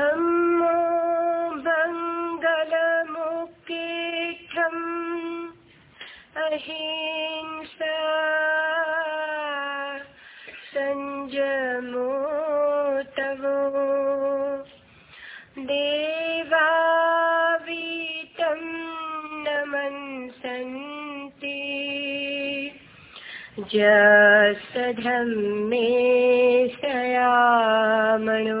धम्मो मङ्गलमुकेठम् अहिंसा सञ्जमो तवो देवावीतं नमन्सन्ति जसधम्मे सयामणो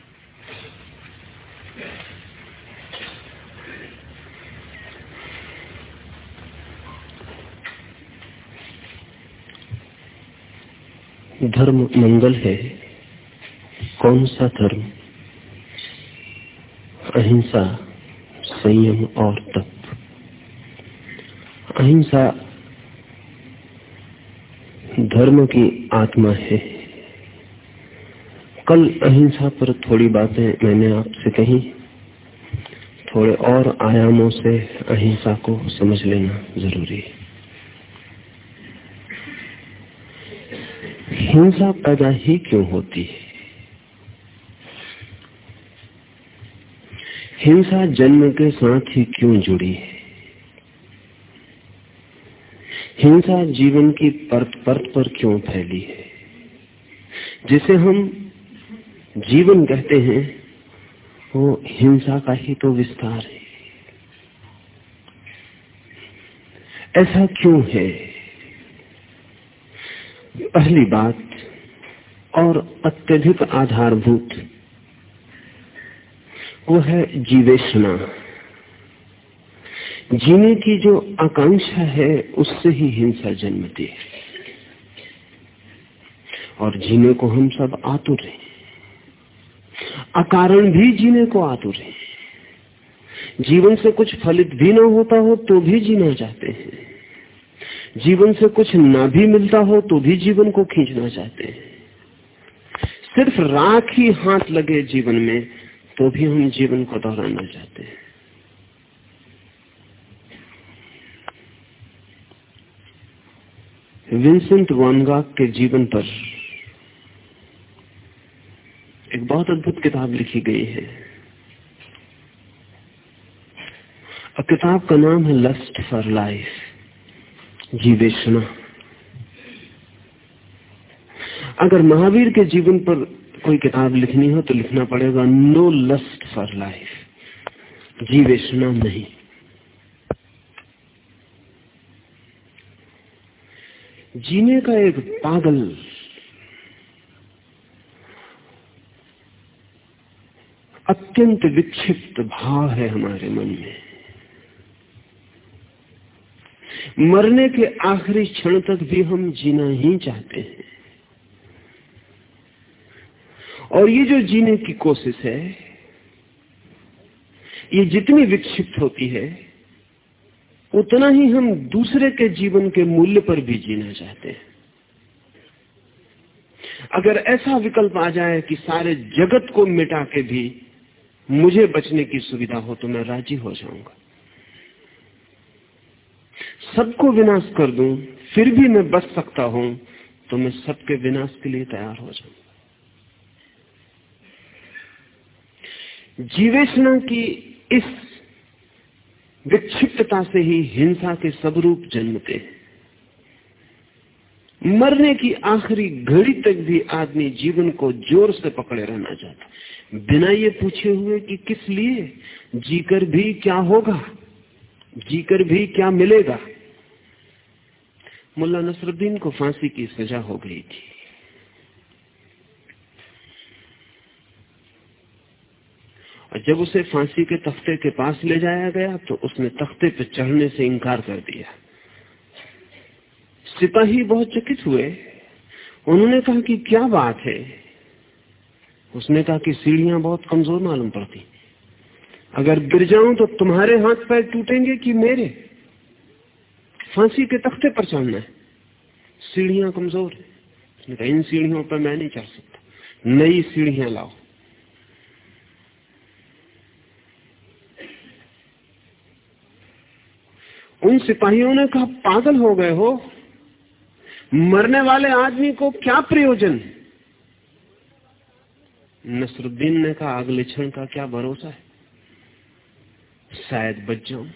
धर्म मंगल है? कौन सा धर्म? अहिंसा, संयम और तप। अहिंसा धर्म की आत्मा है। कल अहिंसा पर थोड़ी बातें मैंने आपसे कही। थोड़े और आयामों से अहिंसा को समझ लेना ज़रूरी है। हिंसा पैदा ही क्यों होती है? हिंसा जन्म के साथ ही क्यों जुड़ी है? हिंसा जीवन की परत परत पर क्यों फैली है? जिसे हम जीवन कहते हैं, वो हिंसा का ही तो विस्तार है। ऐसा क्यों है? पहली बात और अत्यधिक आधारभूत वो है जीवेशना जीने की जो आकांक्षा है, उससे ही हिंसा जन्मती है। और जीने को हम सब आतुर हैं। अकारण भी जीने को आतुर हैं। जीवन से कुछ फलित भी ना होता हो तो भी जीना चाहते हैं। जीवन से कुछ ना भी मिलता हो तो भी जीवन को खींचना चाहते हैं। सिर्फ़ राख ही हाथ लगे जीवन में तो भी हम जीवन को दोहराना चाहते हैं। विंसेंट वॉनगाक के जीवन पर एक बहुत अद्भुत किताब लिखी गई है। किताब का नाम है लस्ट फॉर लाइफ जीवेशना। अगर महावीर के जीवन पर कोई किताब लिखनी हो तो लिखना पड़ेगा नो लस्ट फॉर लाइफ जीवेशना नहीं। जीने का एक पागल अत्यंत विक्षिप्त भाव है हमारे मन में। मरने के आखिरी क्षण तक भी हम जीना ही चाहते हैं। और ये जो जीने की कोशिश है, ये जितनी विक्षिप्त होती है, उतना ही हम दूसरे के जीवन के मूल्य पर भी जीना चाहते हैं। अगर ऐसा विकल्प आ जाए कि सारे जगत को मिटा के भी मुझे बचने की सुविधा हो तो मैं राज़ी हो जाऊँगा। सबको विनाश कर दूँ, फिर भी मैं बच सकता हूँ तो मैं सबके विनाश के लिए तैयार हो जाऊँगा जीवेशना की इस विक्षिप्तता से ही हिंसा के सब रूप जन्मते हैं। मरने की आखिरी घड़ी तक भी आदमी जीवन को ज़ोर से पकड़े रहना चाहता बिना ये पूछे हुए कि किस लिए, जीकर भी क्या होगा, जीकर भी क्या मिलेगा मुल्ला नसरुद्दीन को फांसी की सजा हो गई थी। और जब उसे फांसी के तख्ते के पास ले जाया गया तो उसने तख्ते पर चढ़ने से इनकार कर दिया। सिपाही बहुत चकित हुए। उन्होंने कहा कि क्या बात है? उसने कहा कि सीढ़ियाँ बहुत कमज़ोर मालूम पड़ती। अगर गिर जाऊँ तो तुम्हारे हाथ पैर टूटेंगे कि मेरे? फांसी के तख्ते पर चढ़ना है। सीढ़ियाँ कमज़ोर है। इन सीढ़ियों पर मैं नहीं चढ़ सकता। नई सीढ़ियाँ लाओ। उन सिपाहियों ने कहा, पागल हो गए हो। मरने वाले आदमी को क्या प्रयोजन? नसरुद्दीन ने कहा, अगले क्षण का क्या भरोसा है? शायद बच जाऊँ।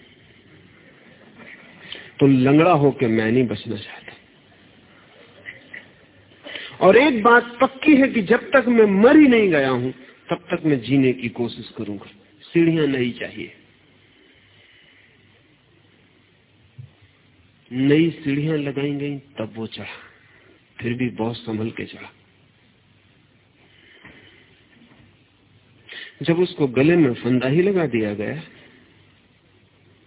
तो लंगड़ा होकर मैं नहीं बचना चाहता। और एक बात पक्की है कि जब तक मैं मर ही नहीं गया हूँ, तब तक मैं जीने की कोशिश करूँगा। सीढ़ियाँ नहीं चाहिए। नई सीढ़ियाँ लगाई गई, तब वो चढ़ा। फिर भी बहुत संभल के चढ़ा। जब उसको गले में फंदा ही लगा दिया गया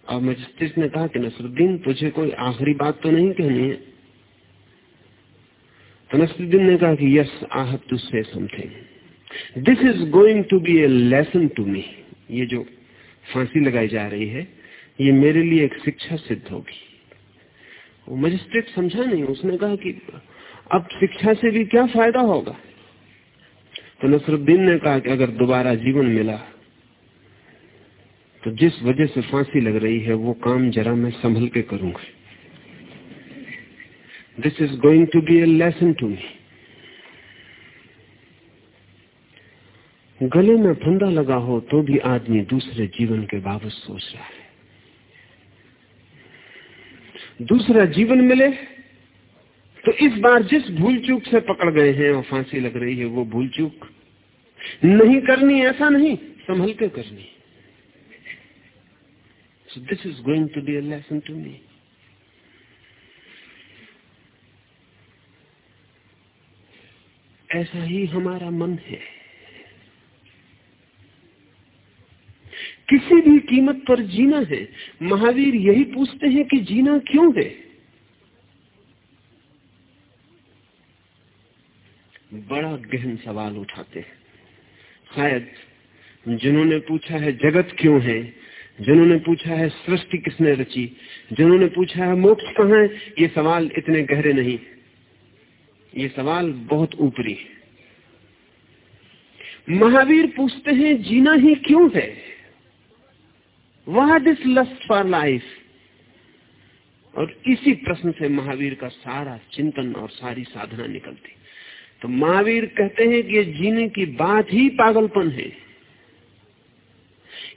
और मजिस्ट्रेट ने कहा कि नसरुद्दीन, तुझे कोई आखिरी बात तो नहीं कहनी है? तो नसरुद्दीन ने कहा कि yes I have to say something this is going to be a lesson to me ये जो फांसी लगाई जा रही है, ये मेरे लिए एक शिक्षा सिद्ध होगी। वो मजिस्ट्रेट समझा नहीं, उसने कहा कि, अब शिक्षा से भी क्या फ़ायदा होगा? तो नसरुद्दीन ने कहा कि, अगर दोबारा जीवन मिला तो जिस वजह से फांसी लग रही है, वो काम जरा मैं संभल के करूँगा। This is going to be a lesson to me गले में फंदा लगा हो तो भी आदमी दूसरे जीवन के बाबत सोच रहा है। दूसरा जीवन मिले तो इस बार जिस भूल चूक से पकड़ गए हैं और फांसी लग रही है, वो भूल चूक नहीं करनी, ऐसा नहीं, संभल के करनी। This is going to be a lesson to me ऐसा ही हमारा मन है। किसी भी कीमत पर जीना है। महावीर यही पूछते हैं कि जीना क्यों है? बड़ा गहन सवाल उठाते हैं। शायद जिन्होंने पूछा है, जगत क्यों है? जिन्होंने पूछा है, सृष्टि किसने रची? जिन्होंने पूछा है, मोक्ष कहा है? ये सवाल इतने गहरे नहीं। ये सवाल बहुत ऊपरी है। महावीर पूछते हैं, जीना ही क्यों है? What is lust for life और इसी प्रश्न से महावीर का सारा चिंतन और सारी साधना निकलती। तो महावीर कहते हैं कि ये जीने की बात ही पागलपन है।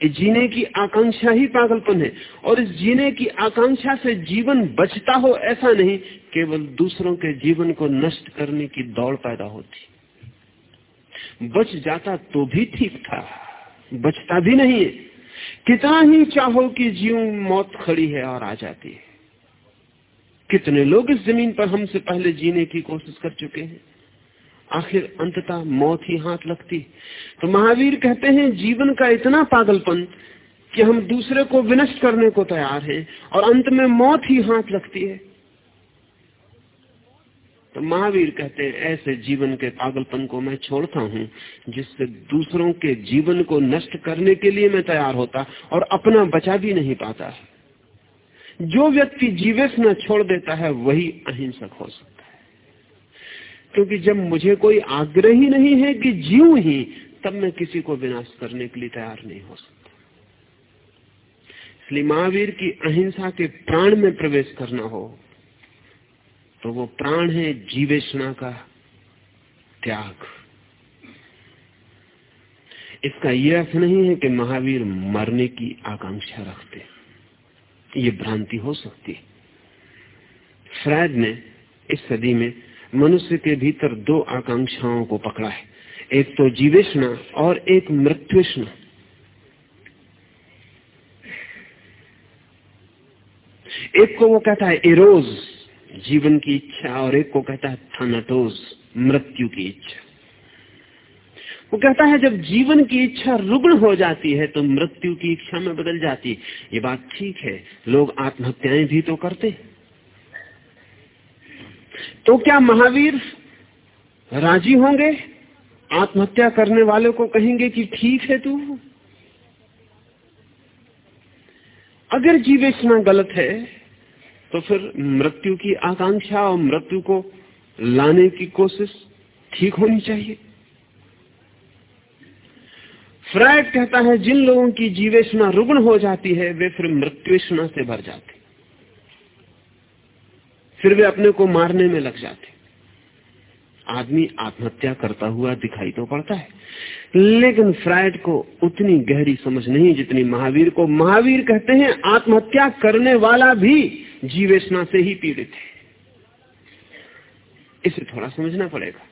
जीने की आकांक्षा ही पागलपन है। और इस जीने की आकांक्षा से जीवन बचता हो ऐसा नहीं, केवल दूसरों के जीवन को नष्ट करने की दौड़ पैदा होती। बच जाता तो भी ठीक था, बचता भी नहीं है। कितना ही चाहो कि जीव मौत खड़ी है और आ जाती है। कितने लोग इस ज़मीन पर हमसे पहले जीने की कोशिश कर चुके हैं? आखिर अंततः मौत ही हाथ लगती। तो महावीर कहते हैं, जीवन का इतना पागलपन कि हम दूसरे को विनष्ट करने को तैयार हैं और अंत में मौत ही हाथ लगती है। तो महावीर कहते हैं, ऐसे जीवन के पागलपन को मैं छोड़ता हूँ, जिससे दूसरों के जीवन को नष्ट करने के लिए मैं तैयार होता और अपना बचा भी नहीं पाता। जो व्यक्ति जीवेश न छोड़ देता है, वही अहिंसक हो सकता। क्योंकि जब मुझे कोई आग्रह ही नहीं है कि जीव ही, तब मैं किसी को विनाश करने के लिए तैयार नहीं हो सकता। इसलिए महावीर की अहिंसा के प्राण में प्रवेश करना हो तो वो प्राण है जीवेशना का त्याग। इसका यह अर्थ नहीं है कि महावीर मरने की आकांक्षा रखते ये भ्रांति हो सकती है। फ्रैड ने इस सदी में मनुष्य के भीतर दो आकांक्षाओं को पकड़ा है। एक तो जीवेशना और एक मृत्युष्णा। एक को वो कहता है एरोज, जीवन की इच्छा, और एक को कहता है थानाटोज, मृत्यु की इच्छा। वो कहता है जब जीवन की इच्छा रुग्ण हो जाती है तो मृत्यु की इच्छा में बदल जाती है। ये बात ठीक है, लोग आत्महत्याएँ भी तो करते तो क्या महावीर राज़ी होंगे? आत्महत्या करने वाले को कहेंगे कि ठीक है तू। अगर जीवेशना गलत है तो फिर मृत्यु की आकांक्षा और मृत्यु को लाने की कोशिश ठीक होनी चाहिए। फ्रायड कहता है, जिन लोगों की जीवेशना रुग्ण हो जाती है, वे फिर मृत्युषणा से भर जाते फिर वे अपने को मारने में लग जाते। आदमी आत्महत्या करता हुआ दिखाई तो पड़ता है। लेकिन फ्रायड को उतनी गहरी समझ नहीं जितनी महावीर को। महावीर कहते हैं, आत्महत्या करने वाला भी जीवेशना से ही पीड़ित है। इसे थोड़ा समझना पड़ेगा।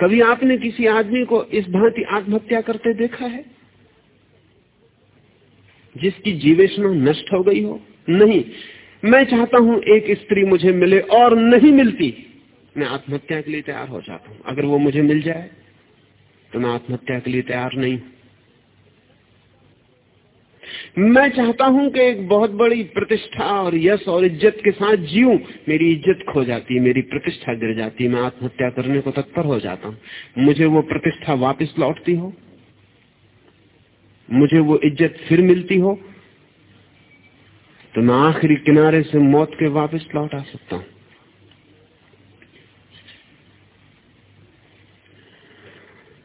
कभी आपने किसी आदमी को इस भांति आत्महत्या करते देखा है? जिसकी जीवेशना नष्ट हो गई हो? नहीं। मैं चाहता हूँ एक स्त्री मुझे मिले और नहीं मिलती। मैं आत्महत्या के लिए तैयार हो जाता हूँ। अगर वो मुझे मिल जाए तो मैं आत्महत्या के लिए तैयार नहीं मैं चाहता हूँ कि एक बहुत बड़ी प्रतिष्ठा और यश और इज़्ज़त के साथ जीऊं। मेरी इज़्ज़त खो जाती है, मेरी प्रतिष्ठा गिर जाती है। मैं आत्महत्या करने को तत्पर हो जाता हूँ। मुझे वो प्रतिष्ठा वापस लौटती हो। मुझे वो इज़्ज़त फिर मिलती हो। तो मैं आखिरी किनारे से मौत के वापस लौट आ सकता हूँ।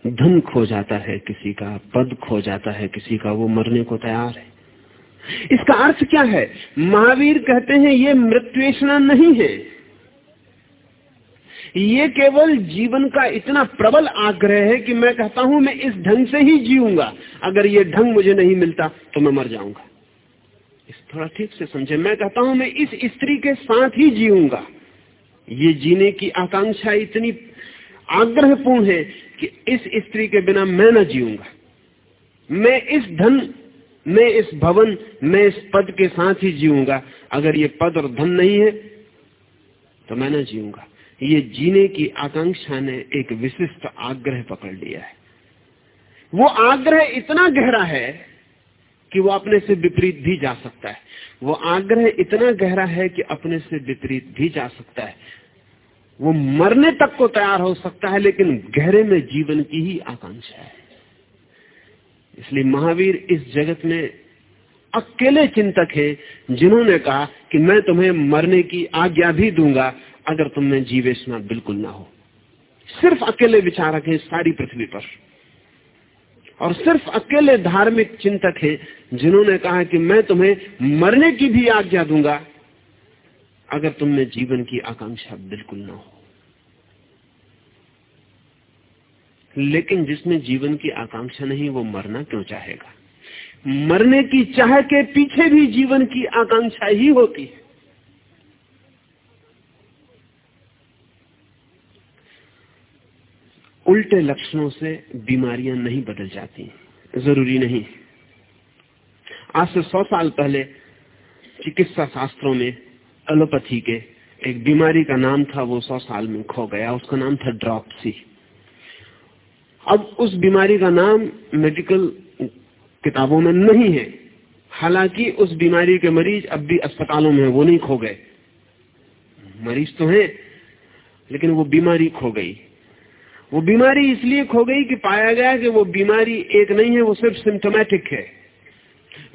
धन खो जाता है किसी का, पद खो जाता है किसी का, वो मरने को तैयार है। इसका अर्थ क्या है? महावीर कहते हैं, ये मृत्युषणा नहीं है। ये केवल जीवन का इतना प्रबल आग्रह है कि मैं कहता हूँ, मैं इस ढंग से ही जीऊँगा। अगर ये ढंग मुझे नहीं मिलता तो मैं मर जाऊँगा। थोड़ा ठीक से समझे। मैं कहता हूँ, मैं इस स्त्री के साथ ही जीऊँगा। ये जीने की आकांक्षा इतनी आग्रहपूर्ण है कि इस स्त्री के बिना मैं न जीऊँगा। मैं इस धन, मैं इस भवन, मैं इस पद के साथ ही जीऊँगा। अगर ये पद और धन नहीं है तो मैं न जीऊँगा। ये जीने की आकांक्षा ने एक विशिष्ट आग्रह पकड़ लिया है। वो आग्रह इतना गहरा है कि वो अपने से विपरीत भी जा सकता है। वो आग्रह इतना गहरा है कि अपने से विपरीत भी जा सकता है। वो मरने तक को तैयार हो सकता है, लेकिन गहरे में जीवन की ही आकांक्षा है। इसलिए महावीर इस जगत में अकेले चिंतक है, जिन्होंने कहा कि मैं तुम्हें मरने की आज्ञा भी दूँगा, अगर तुमने में जीवेशना बिल्कुल ना हो। सिर्फ़ अकेले विचारक है सारी पृथ्वी पर। और सिर्फ़ अकेले धार्मिक चिंतक हैं जिन्होंने कहा कि मैं तुम्हें मरने की भी आज्ञा दूँगा, अगर तुमने जीवन की आकांक्षा बिल्कुल ना हो। लेकिन जिसमें जीवन की आकांक्षा नहीं, वो मरना क्यों चाहेगा? मरने की चाह के पीछे भी जीवन की आकांक्षा ही होती है। उल्टे लक्षणों से बीमारियाँ नहीं बदल जाती, ज़रूरी नहीं। आज से सौ साल पहले चिकित्सा शास्त्रों में एलोपैथी के एक बीमारी का नाम था, वो सौ साल में खो गया, उसका नाम था ड्रॉपसी। अब उस बीमारी का नाम मेडिकल किताबों में नहीं है। हालाँकि उस बीमारी के मरीज़ अब भी अस्पतालों में वो नहीं खो गए। मरीज़ तो हैं, लेकिन वो बीमारी खो गई। वो बीमारी इसलिए खो गई कि पाया गया कि वो बीमारी एक नहीं है, वो सिर्फ़ सिम्टोमेटिक है।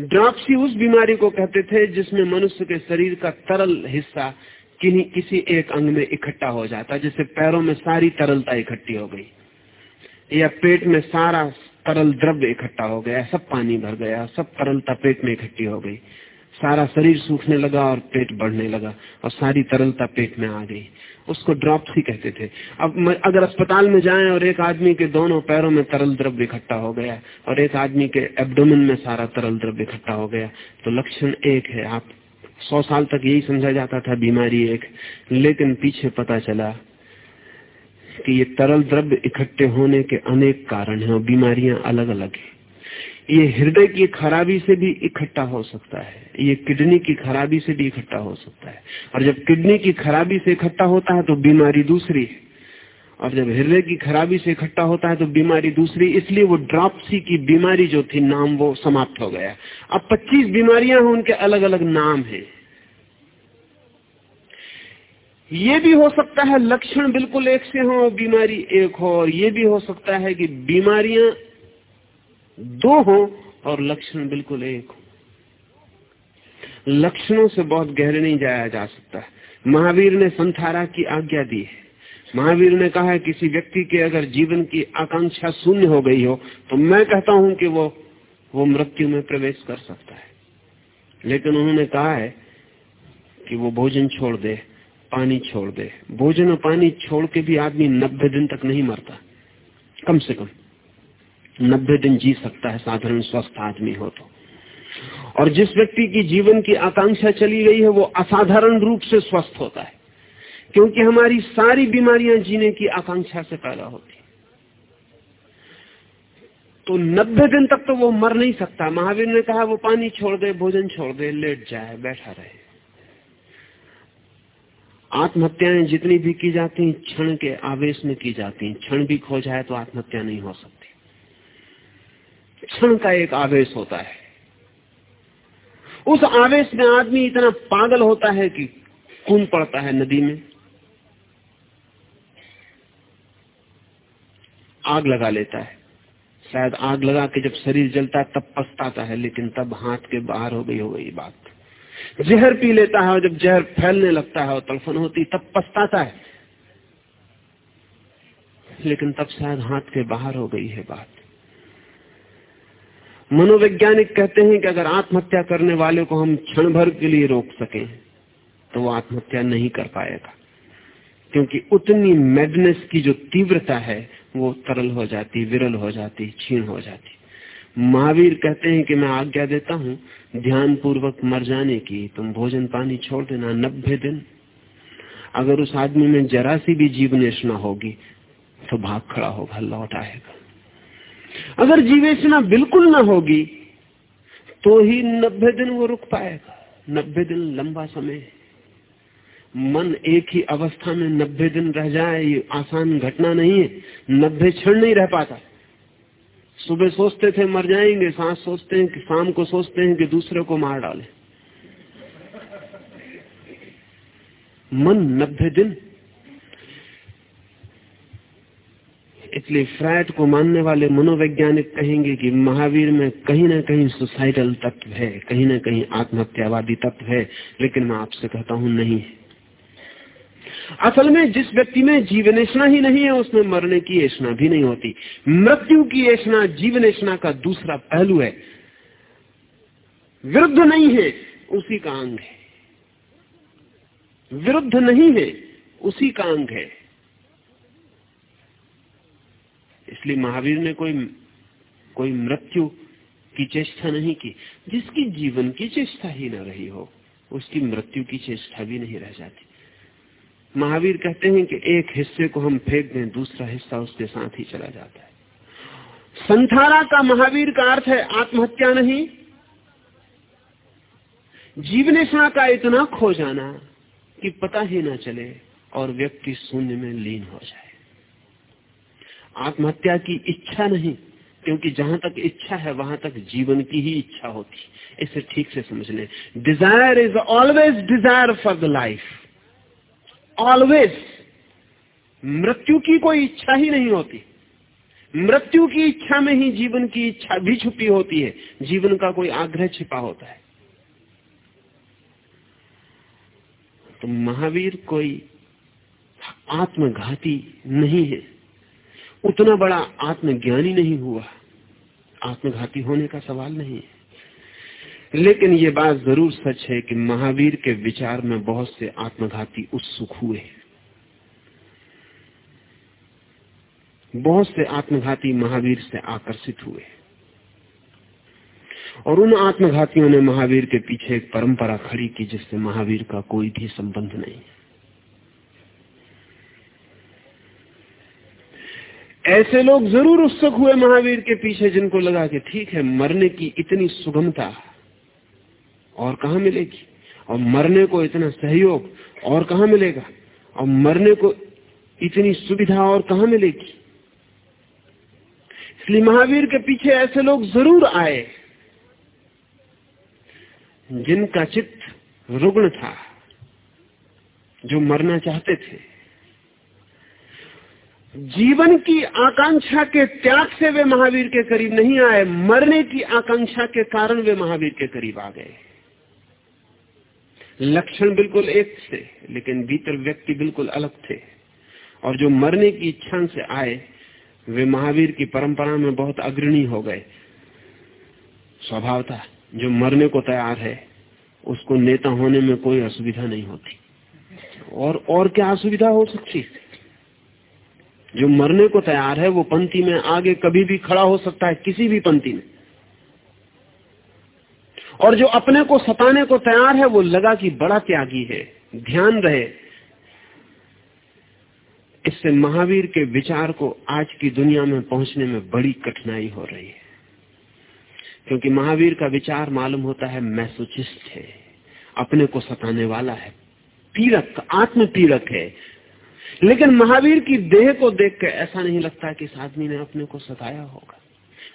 ड्रॉपसी उस बीमारी को कहते थे जिसमें मनुष्य के शरीर का तरल हिस्सा किन्हीं किसी एक अंग में इकट्ठा हो जाता जैसे पैरों में सारी तरलता इकट्ठी हो गई। या पेट में सारा तरल द्रव्य इकट्ठा हो गया, सब पानी भर गया, सब तरलता पेट में इकट्ठी हो गई। सारा शरीर सूखने लगा और पेट बढ़ने लगा और सारी तरलता पेट में आ गई। उसको ड्रॉप्सी कहते थे। अब अगर अस्पताल में जाएँ और एक आदमी के दोनों पैरों में तरल द्रव्य इकट्ठा हो गया और एक आदमी के एब्डोमेन में सारा तरल द्रव्य इकट्ठा हो गया तो लक्षण एक है। आप सौ साल तक यही समझा जाता था, बीमारी एक। लेकिन पीछे पता चला कि ये तरल द्रव्य इकट्ठे होने के अनेक कारण हैं और बीमारियाँ अलग अलग हैं। ये हृदय की खराबी से भी इकट्ठा हो सकता है। ये किडनी की खराबी से भी इकट्ठा हो सकता है। और जब किडनी की खराबी से इकट्ठा होता है तो बीमारी दूसरी है। और जब हृदय की खराबी से इकट्ठा होता है तो बीमारी दूसरी इसलिए वो ड्रॉपसी की बीमारी जो थी, नाम वो समाप्त हो गया। अब 25 बीमारियाँ हैं, उनके अलग अलग नाम हैं। ये भी हो सकता है लक्षण बिल्कुल एक से हो, बीमारी एक हो। और ये भी हो सकता है कि बीमारियाँ दो हो और लक्षण बिल्कुल एक हो। लक्षणों से बहुत गहरे नहीं जाया जा सकता। महावीर ने संथारा की आज्ञा दी है। महावीर ने कहा है, किसी व्यक्ति के अगर जीवन की आकांक्षा शून्य हो गई हो तो मैं कहता हूँ कि वो वो मृत्यु में प्रवेश कर सकता है। लेकिन उन्होंने कहा है कि वो भोजन छोड़ दे, पानी छोड़ दे। भोजन और पानी छोड़ के भी आदमी नब्बे दिन तक नहीं मरता, कम से कम। नब्बे दिन जी सकता है साधारण स्वस्थ आदमी हो तो। और जिस व्यक्ति की जीवन की आकांक्षा चली गई है, वो असाधारण रूप से स्वस्थ होता है। क्योंकि हमारी सारी बीमारियाँ जीने की आकांक्षा से पैदा होती तो नब्बे दिन तक तो वो मर नहीं सकता। महावीर ने कहा, वो पानी छोड़ दे, भोजन छोड़ दे, लेट जाए, बैठा रहे। आत्महत्याएँ जितनी भी की जाती हैं, क्षण के आवेश में की जाती हैं। क्षण भी खो जाए तो आत्महत्या नहीं हो सकती। क्षण का एक आवेश होता है। उस आवेश में आदमी इतना पागल होता है कि खून पड़ता है नदी में। आग लगा लेता है। शायद आग लगा के जब शरीर जलता है, तब पछताता है, लेकिन तब हाथ के बाहर हो गई हो गई बात। जहर पी लेता है और जब जहर फैलने लगता है और तड़फन होती, तब पछताता है। लेकिन तब शायद हाथ के बाहर हो गई है बात। मनोवैज्ञानिक कहते हैं कि अगर आत्महत्या करने वाले को हम क्षण भर के लिए रोक सकें तो वो आत्महत्या नहीं कर पाएगा। क्योंकि उतनी मेडनेस की जो तीव्रता है, वो तरल हो जाती, विरल हो जाती, क्षीण हो जाती। महावीर कहते हैं कि मैं आज्ञा देता हूँ ध्यान पूर्वक मर जाने की, तुम भोजन पानी छोड़ देना नब्बे दिन। अगर उस आदमी में जरा सी भी जीवनेशना होगी तो भाग खड़ा होगा, लौट आएगा। अगर जीवेशना बिल्कुल ना होगी तो ही नब्बे दिन वो रुक पाएगा। नब्बे दिन लंबा समय मन एक ही अवस्था में नब्बे दिन रह जाए, ये आसान घटना नहीं है। नब्बे क्षण नहीं रह पाता। सुबह सोचते थे मर जाएँगे, सांस सोचते हैं कि शाम को सोचते हैं कि दूसरे को मार डाले। मन नब्बे दिन इसलिए फ्राइड को मानने वाले मनोवैज्ञानिक कहेंगे कि महावीर में कहीं ना कहीं सुसाइडल तत्व है, कहीं ना कहीं आत्महत्यावादी तत्व है, लेकिन मैं आपसे कहता हूँ नहीं असल में जिस व्यक्ति में जीवनेशना ही नहीं है, उसमें मरने की ऐसा भी नहीं होती। मृत्यु की ऐसा जीवनेशना का दूसरा पहलू है। विरुद्ध नहीं है, उसी का अंग है। विरुद्ध नहीं है, उसी का अंग है। इसलिए महावीर ने कोई कोई मृत्यु की चेष्टा नहीं की। जिसकी जीवन की चेष्टा ही न रही हो, उसकी मृत्यु की चेष्टा भी नहीं रह जाती। महावीर कहते हैं कि एक हिस्से को हम फेंक दें, दूसरा हिस्सा उसके साथ ही चला जाता है। संथारा का महावीर का अर्थ है आत्महत्या नहीं। जीवनेशा का इतना खो जाना कि पता ही ना चले और व्यक्ति शून्य में लीन हो जाए। आत्महत्या की इच्छा नहीं, क्योंकि जहाँ तक इच्छा है, वहाँ तक जीवन की ही इच्छा होती। इसे ठीक से समझ लें desire is always desire for the life always मृत्यु की कोई इच्छा ही नहीं होती। मृत्यु की इच्छा में ही जीवन की इच्छा भी छुपी होती है। जीवन का कोई आग्रह छिपा होता है। तो महावीर कोई आत्मघाती नहीं है। उतना बड़ा आत्मज्ञानी नहीं हुआ। आत्मघाती होने का सवाल नहीं। है लेकिन ये बात ज़रूर सच है कि महावीर के विचार में बहुत से आत्मघाती उत्सुक हुए। बहुत से आत्मघाती महावीर से आकर्षित हुए। और उन आत्मघातियों ने महावीर के पीछे एक परंपरा खड़ी की जिससे महावीर का कोई भी संबंध नहीं। ऐसे लोग ज़रूर उत्सुक हुए महावीर के पीछे जिनको लगा कि ठीक है, मरने की इतनी सुगमता और कहा मिलेगी? और मरने को इतना सहयोग और कहा मिलेगा? और मरने को इतनी सुविधा और कहा मिलेगी? इसलिए महावीर के पीछे ऐसे लोग ज़रूर आए जिनका चित्त रुग्ण था, जो मरना चाहते थे। जीवन की आकांक्षा के त्याग से वे महावीर के करीब नहीं आए, मरने की आकांक्षा के कारण वे महावीर के करीब आ गए। लक्षण बिल्कुल एक थे, लेकिन भीतर व्यक्ति बिल्कुल अलग थे। और जो मरने की इच्छा से आए, वे महावीर की परंपरा में बहुत अग्रणी हो गए। स्वभाव था जो मरने को तैयार है, उसको नेता होने में कोई असुविधा नहीं होती। और और क्या असुविधा हो सकती? जो मरने को तैयार है, वो पंक्ति में आगे कभी भी खड़ा हो सकता है, किसी भी पंक्ति में। और जो अपने को सताने को तैयार है, वो लगा कि बड़ा त्यागी है, ध्यान रहे। इससे महावीर के विचार को आज की दुनिया में पहुँचने में बड़ी कठिनाई हो रही है। क्योंकि महावीर का विचार मालूम होता है, मैसोचिस्ट है, अपने को सताने वाला है, पीड़क आत्म पीड़क है लेकिन महावीर की देह को देख कर ऐसा नहीं लगता कि इस आदमी ने अपने को सताया होगा।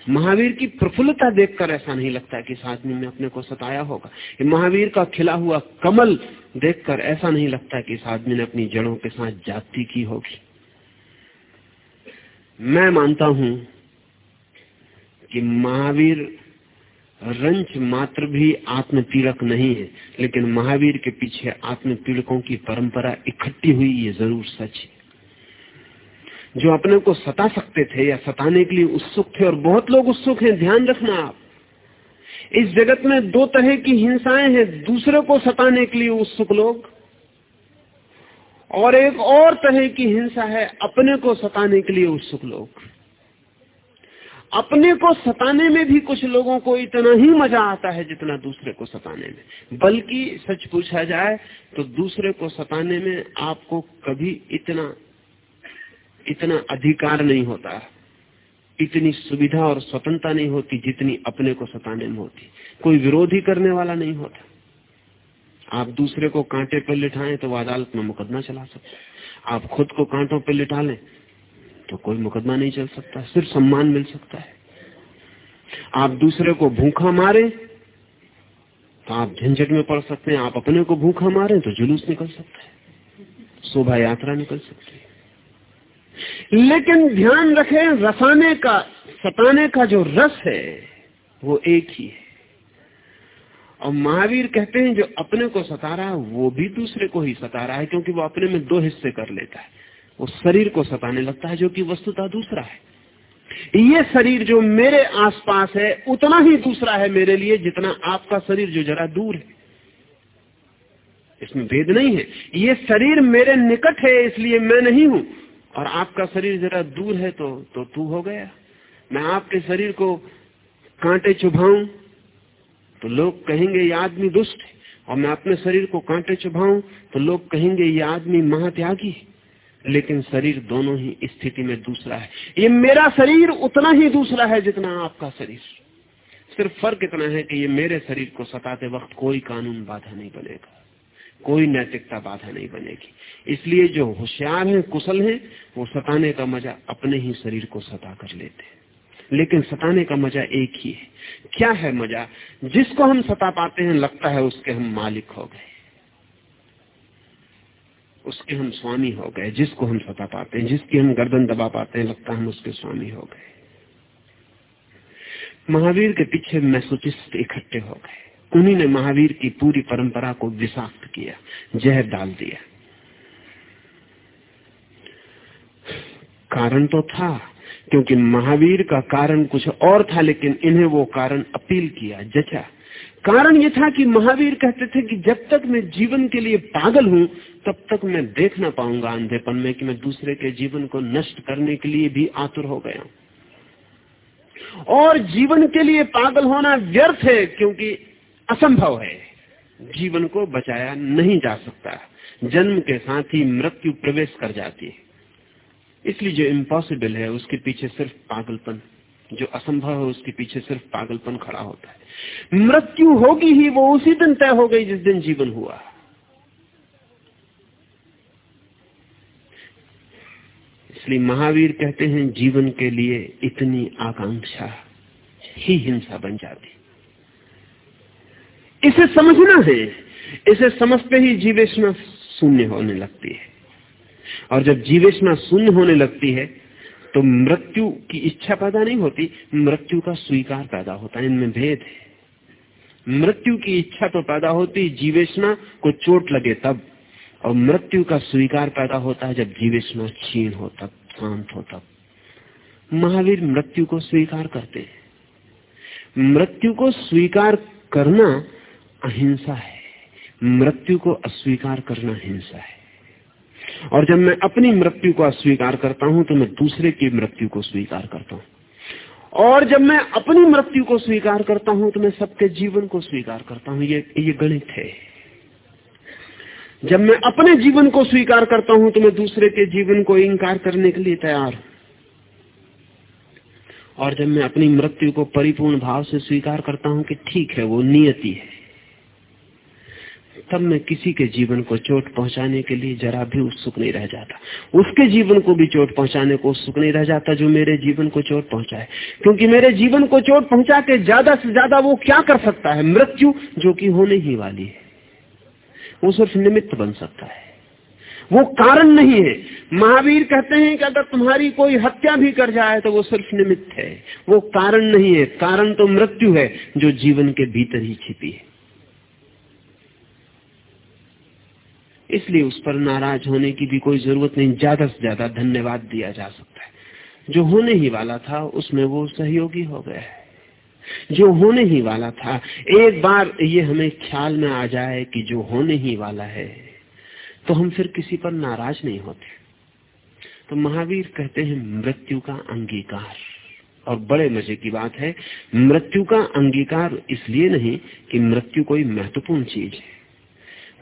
महावीर की प्रफुल्लता देखकर ऐसा नहीं लगता कि इस आदमी ने अपने को सताया होगा। महावीर का खिला हुआ कमल देखकर ऐसा नहीं लगता कि इस आदमी ने अपनी जड़ों के साथ जाति की होगी। मैं मानता हूँ कि महावीर रंच मात्र भी आत्म पीड़क नहीं है, लेकिन महावीर के पीछे आत्म पीड़कों की परंपरा इकट्ठी हुई, ये ज़रूर सच है। जो अपने को सता सकते थे या सताने के लिए उत्सुक थे, और बहुत लोग उत्सुक हैं, ध्यान रखना आप। इस जगत में दो तरह की हिंसाएँ हैं, दूसरे को सताने के लिए उत्सुक लोग, और एक और तरह की हिंसा है, अपने को सताने के लिए उत्सुक लोग। अपने को सताने में भी कुछ लोगों को इतना ही मज़ा आता है जितना दूसरे को सताने में। बल्कि सच पूछा जाए तो दूसरे को सताने में आपको कभी इतना इतना अधिकार नहीं होता। इतनी सुविधा और स्वतंत्रता नहीं होती जितनी अपने को सताने में होती। कोई विरोधी करने वाला नहीं होता। आप दूसरे को कांटे पर लिटाएँ तो वो अदालत में मुकदमा चला सकते आप खुद को कांटों पर लिटा लें तो कोई मुकदमा नहीं चल सकता, सिर्फ़ सम्मान मिल सकता है। आप दूसरे को भूखा मारे तो आप झंझट में पड़ सकते हैं। आप अपने को भूखा मारे तो जुलूस निकल सकता है। शोभा यात्रा निकल सकती है। लेकिन ध्यान रखें, रसाने का, सताने का जो रस है, वो एक ही है। और महावीर कहते हैं, जो अपने को सता रहा है, वो भी दूसरे को ही सता रहा है, क्योंकि वो अपने में दो हिस्से कर लेता है। वो शरीर को सताने लगता है, जो कि वस्तुता दूसरा है। ये शरीर जो मेरे आसपास है, उतना ही दूसरा है मेरे लिए, जितना आपका शरीर जो जरा दूर है। इसमें भेद नहीं है। ये शरीर मेरे निकट है, इसलिए मैं नहीं हूँ। और आपका शरीर जरा दूर है तो तो तू हो गया। मैं आपके शरीर को कांटे चुभाऊं तो लोग कहेंगे, ये आदमी दुष्ट है। और मैं अपने शरीर को कांटे चुभाऊं तो लोग कहेंगे, ये आदमी महात्यागी है। लेकिन शरीर दोनों ही स्थिति में दूसरा है। ये मेरा शरीर उतना ही दूसरा है जितना आपका शरीर। सिर्फ़ फ़र्क इतना है कि ये मेरे शरीर को सताते वक्त कोई कानून बाधा नहीं बनेगा। कोई नैतिकता बाधा नहीं बनेगी। इसलिए जो होशियार हैं, कुशल हैं, वो सताने का मज़ा अपने ही शरीर को सता कर लेते हैं। लेकिन सताने का मज़ा एक ही है। क्या है मज़ा? जिसको हम सता पाते हैं, लगता है उसके हम मालिक हो गए। उसके हम स्वामी हो गए, जिसको हम सता पाते हैं, जिसकी हम गर्दन दबा पाते हैं, लगता हम उसके स्वामी हो गए। महावीर के पीछे मैसोचिस्ट इकट्ठे हो गए। उन्हीं ने महावीर की पूरी परंपरा को विषाक्त किया, जहर डाल दिया। कारण तो था, क्योंकि महावीर का कारण कुछ और था, लेकिन इन्हें वो कारण अपील किया, जचा। कारण यह था कि महावीर कहते थे कि जब तक मैं जीवन के लिए पागल हूँ, तब तक मैं देख ना पाऊँगा अंधेपन में कि मैं दूसरे के जीवन को नष्ट करने के लिए भी आतुर हो गया और जीवन के लिए पागल होना व्यर्थ है, क्योंकि असंभव है। जीवन को बचाया नहीं जा सकता। जन्म के साथ ही मृत्यु प्रवेश कर जाती है। इसलिए जो इम्पॉसिबल है, उसके पीछे सिर्फ़ पागलपन। जो असंभव है उसके पीछे सिर्फ़ पागलपन खड़ा होता है। मृत्यु होगी ही, वो उसी दिन तय हो गई जिस दिन जीवन हुआ। इसलिए महावीर कहते हैं, जीवन के लिए इतनी आकांक्षा ही हिंसा बन जाती। इसे समझना है, इसे समझते ही जीवेशना शून्य होने लगती है। और जब जीवेशना शून्य होने लगती है तो मृत्यु की इच्छा पैदा नहीं होती, मृत्यु का स्वीकार पैदा होता है, इनमें भेद है। मृत्यु की इच्छा तो पैदा होती जीवेशना को चोट लगे तब, और मृत्यु का स्वीकार पैदा होता है जब जीवेशना क्षीण हो तब, शांत हो तब। महावीर मृत्यु को स्वीकार करते हैं। मृत्यु को स्वीकार करना अहिंसा है। मृत्यु को अस्वीकार करना हिंसा है। और जब मैं अपनी मृत्यु को अस्वीकार करता हूँ तो मैं दूसरे की मृत्यु को स्वीकार करता हूँ। और जब मैं अपनी मृत्यु को स्वीकार करता हूँ तो मैं सबके जीवन को स्वीकार करता हूँ। ये ये गणित है। जब मैं अपने जीवन को स्वीकार करता हूँ तो मैं दूसरे के जीवन को इंकार करने के लिए तैयार हूँ। और जब मैं अपनी मृत्यु को परिपूर्ण भाव से स्वीकार करता हूँ कि ठीक है, वो नियति है। तब मैं किसी के जीवन को चोट पहुँचाने के लिए जरा भी उत्सुक नहीं रह जाता। उसके जीवन को भी चोट पहुँचाने को उत्सुक नहीं रह जाता जो मेरे जीवन को चोट पहुँचाए। क्योंकि मेरे जीवन को चोट पहुँचा के ज़्यादा से ज़्यादा वो क्या कर सकता है? मृत्यु जो कि होने ही वाली है। वो सिर्फ़ निमित्त बन सकता है। वो कारण नहीं है। महावीर कहते हैं कि अगर तुम्हारी कोई हत्या भी कर जाए तो वो सिर्फ़ निमित्त है। वो कारण नहीं है। कारण तो मृत्यु है जो जीवन के भीतर ही छिपी है। इसलिए उस पर नाराज़ होने की भी कोई ज़रूरत नहीं, ज़्यादा से ज़्यादा धन्यवाद दिया जा सकता है। जो होने ही वाला था, उसमें वो सहयोगी हो गया है। जो होने ही वाला था, एक बार ये हमें ख्याल में आ जाए कि जो होने ही वाला है तो हम फिर किसी पर नाराज़ नहीं होते। तो महावीर कहते हैं, मृत्यु का अंगीकार। और बड़े मज़े की बात है, मृत्यु का अंगीकार इसलिए नहीं कि मृत्यु कोई महत्वपूर्ण चीज़ है।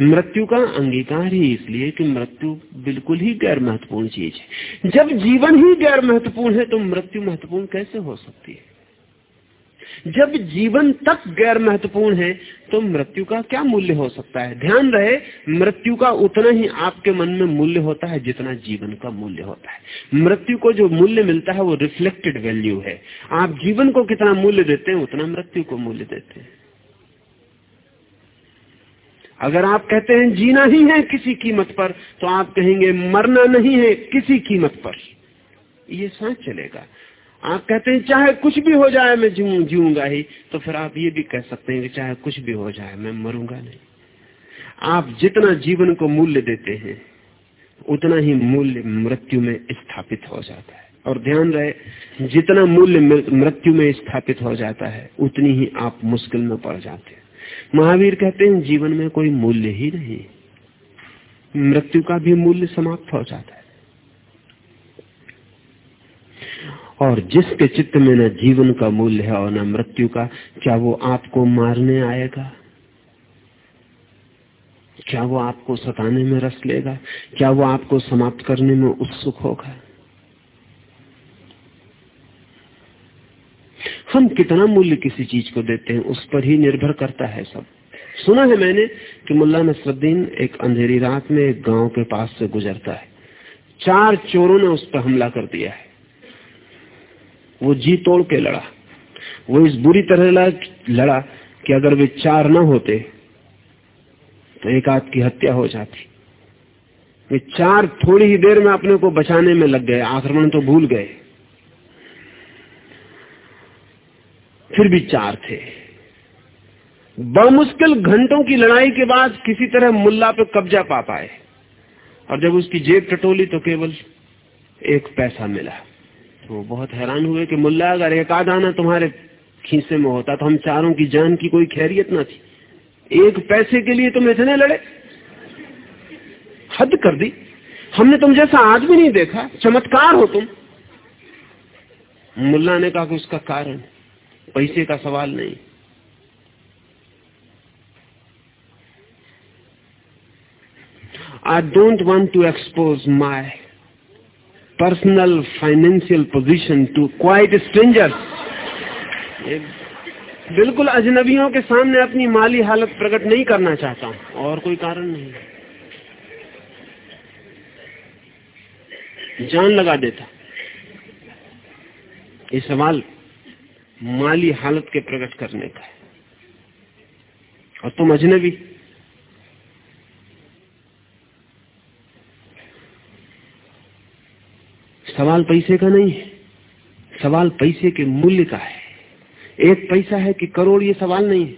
मृत्यु का अंगीकार ही इसलिए कि मृत्यु बिल्कुल ही गैर महत्वपूर्ण चीज़ है। जब जीवन ही गैर महत्वपूर्ण है तो मृत्यु महत्वपूर्ण कैसे हो सकती है? जब जीवन तक गैर महत्वपूर्ण है तो मृत्यु का क्या मूल्य हो सकता है? ध्यान रहे, मृत्यु का उतना ही आपके मन में मूल्य होता है जितना जीवन का मूल्य होता है। मृत्यु को जो मूल्य मिलता है, वो रिफ्लेक्टेड वैल्यू है। आप जीवन को कितना मूल्य देते हैं, उतना मृत्यु को मूल्य देते हैं। अगर आप कहते हैं जीना ही है किसी कीमत पर तो आप कहेंगे मरना नहीं है किसी कीमत पर। ये सांस चलेगा। आप कहते हैं चाहे कुछ भी हो जाए मैं जीऊ, जीऊँगा ही तो फिर आप ये भी कह सकते हैं कि चाहे कुछ भी हो जाए मैं मरूँगा नहीं। आप जितना जीवन को मूल्य देते हैं, उतना ही मूल्य मृत्यु में स्थापित हो जाता है। और ध्यान रहे, जितना मूल्य मृत्यु में स्थापित हो जाता है, उतनी ही आप मुश्किल में पड़ जाते हैं। महावीर कहते हैं, जीवन में कोई मूल्य ही नहीं। मृत्यु का भी मूल्य समाप्त हो जाता है। और जिसके चित्त में न जीवन का मूल्य है और न मृत्यु का, क्या वो आपको मारने आएगा? क्या वो आपको सताने में रस लेगा? क्या वो आपको समाप्त करने में उत्सुक होगा? हम कितना मूल्य किसी चीज़ को देते हैं, उस पर ही निर्भर करता है सब। सुना है मैंने कि मुल्ला नसरुद्दीन एक अंधेरी रात में एक गाँव के पास से गुजरता है। चार चोरों ने उस पर हमला कर दिया है। वो जी तोड़ के लड़ा। वो इस बुरी तरह लड़ा कि अगर वे चार न होते तो एक आध की हत्या हो जाती। वे चार थोड़ी ही देर में अपने को बचाने में लग गए, आक्रमण तो भूल गए। फिर भी चार थे। बमुश्किल घंटों की लड़ाई के बाद किसी तरह मुल्ला पे कब्जा पा पाए। और जब उसकी जेब टटोली तो केवल एक पैसा मिला। तो बहुत हैरान हुए कि मुल्ला, अगर एक आध आना तुम्हारे खीसे में होता तो हम चारों की जान की कोई खैरियत ना थी। एक पैसे के लिए तुम इतने लड़े। हद कर दी। हमने तुम जैसा आदमी नहीं देखा। चमत्कार हो तुम। मुल्ला ने कहा कि उसका कारण पैसे का सवाल नहीं। I don't want to expose my personal financial position to quite strangers बिल्कुल अजनबियों के सामने अपनी माली हालत प्रकट नहीं करना चाहता हूँ, और कोई कारण नहीं। जान लगा देता। ये सवाल माली हालत के प्रकट करने का है। और तुम अजनबी। सवाल पैसे का नहीं है, सवाल पैसे के मूल्य का है। एक पैसा है कि करोड़, ये सवाल नहीं है।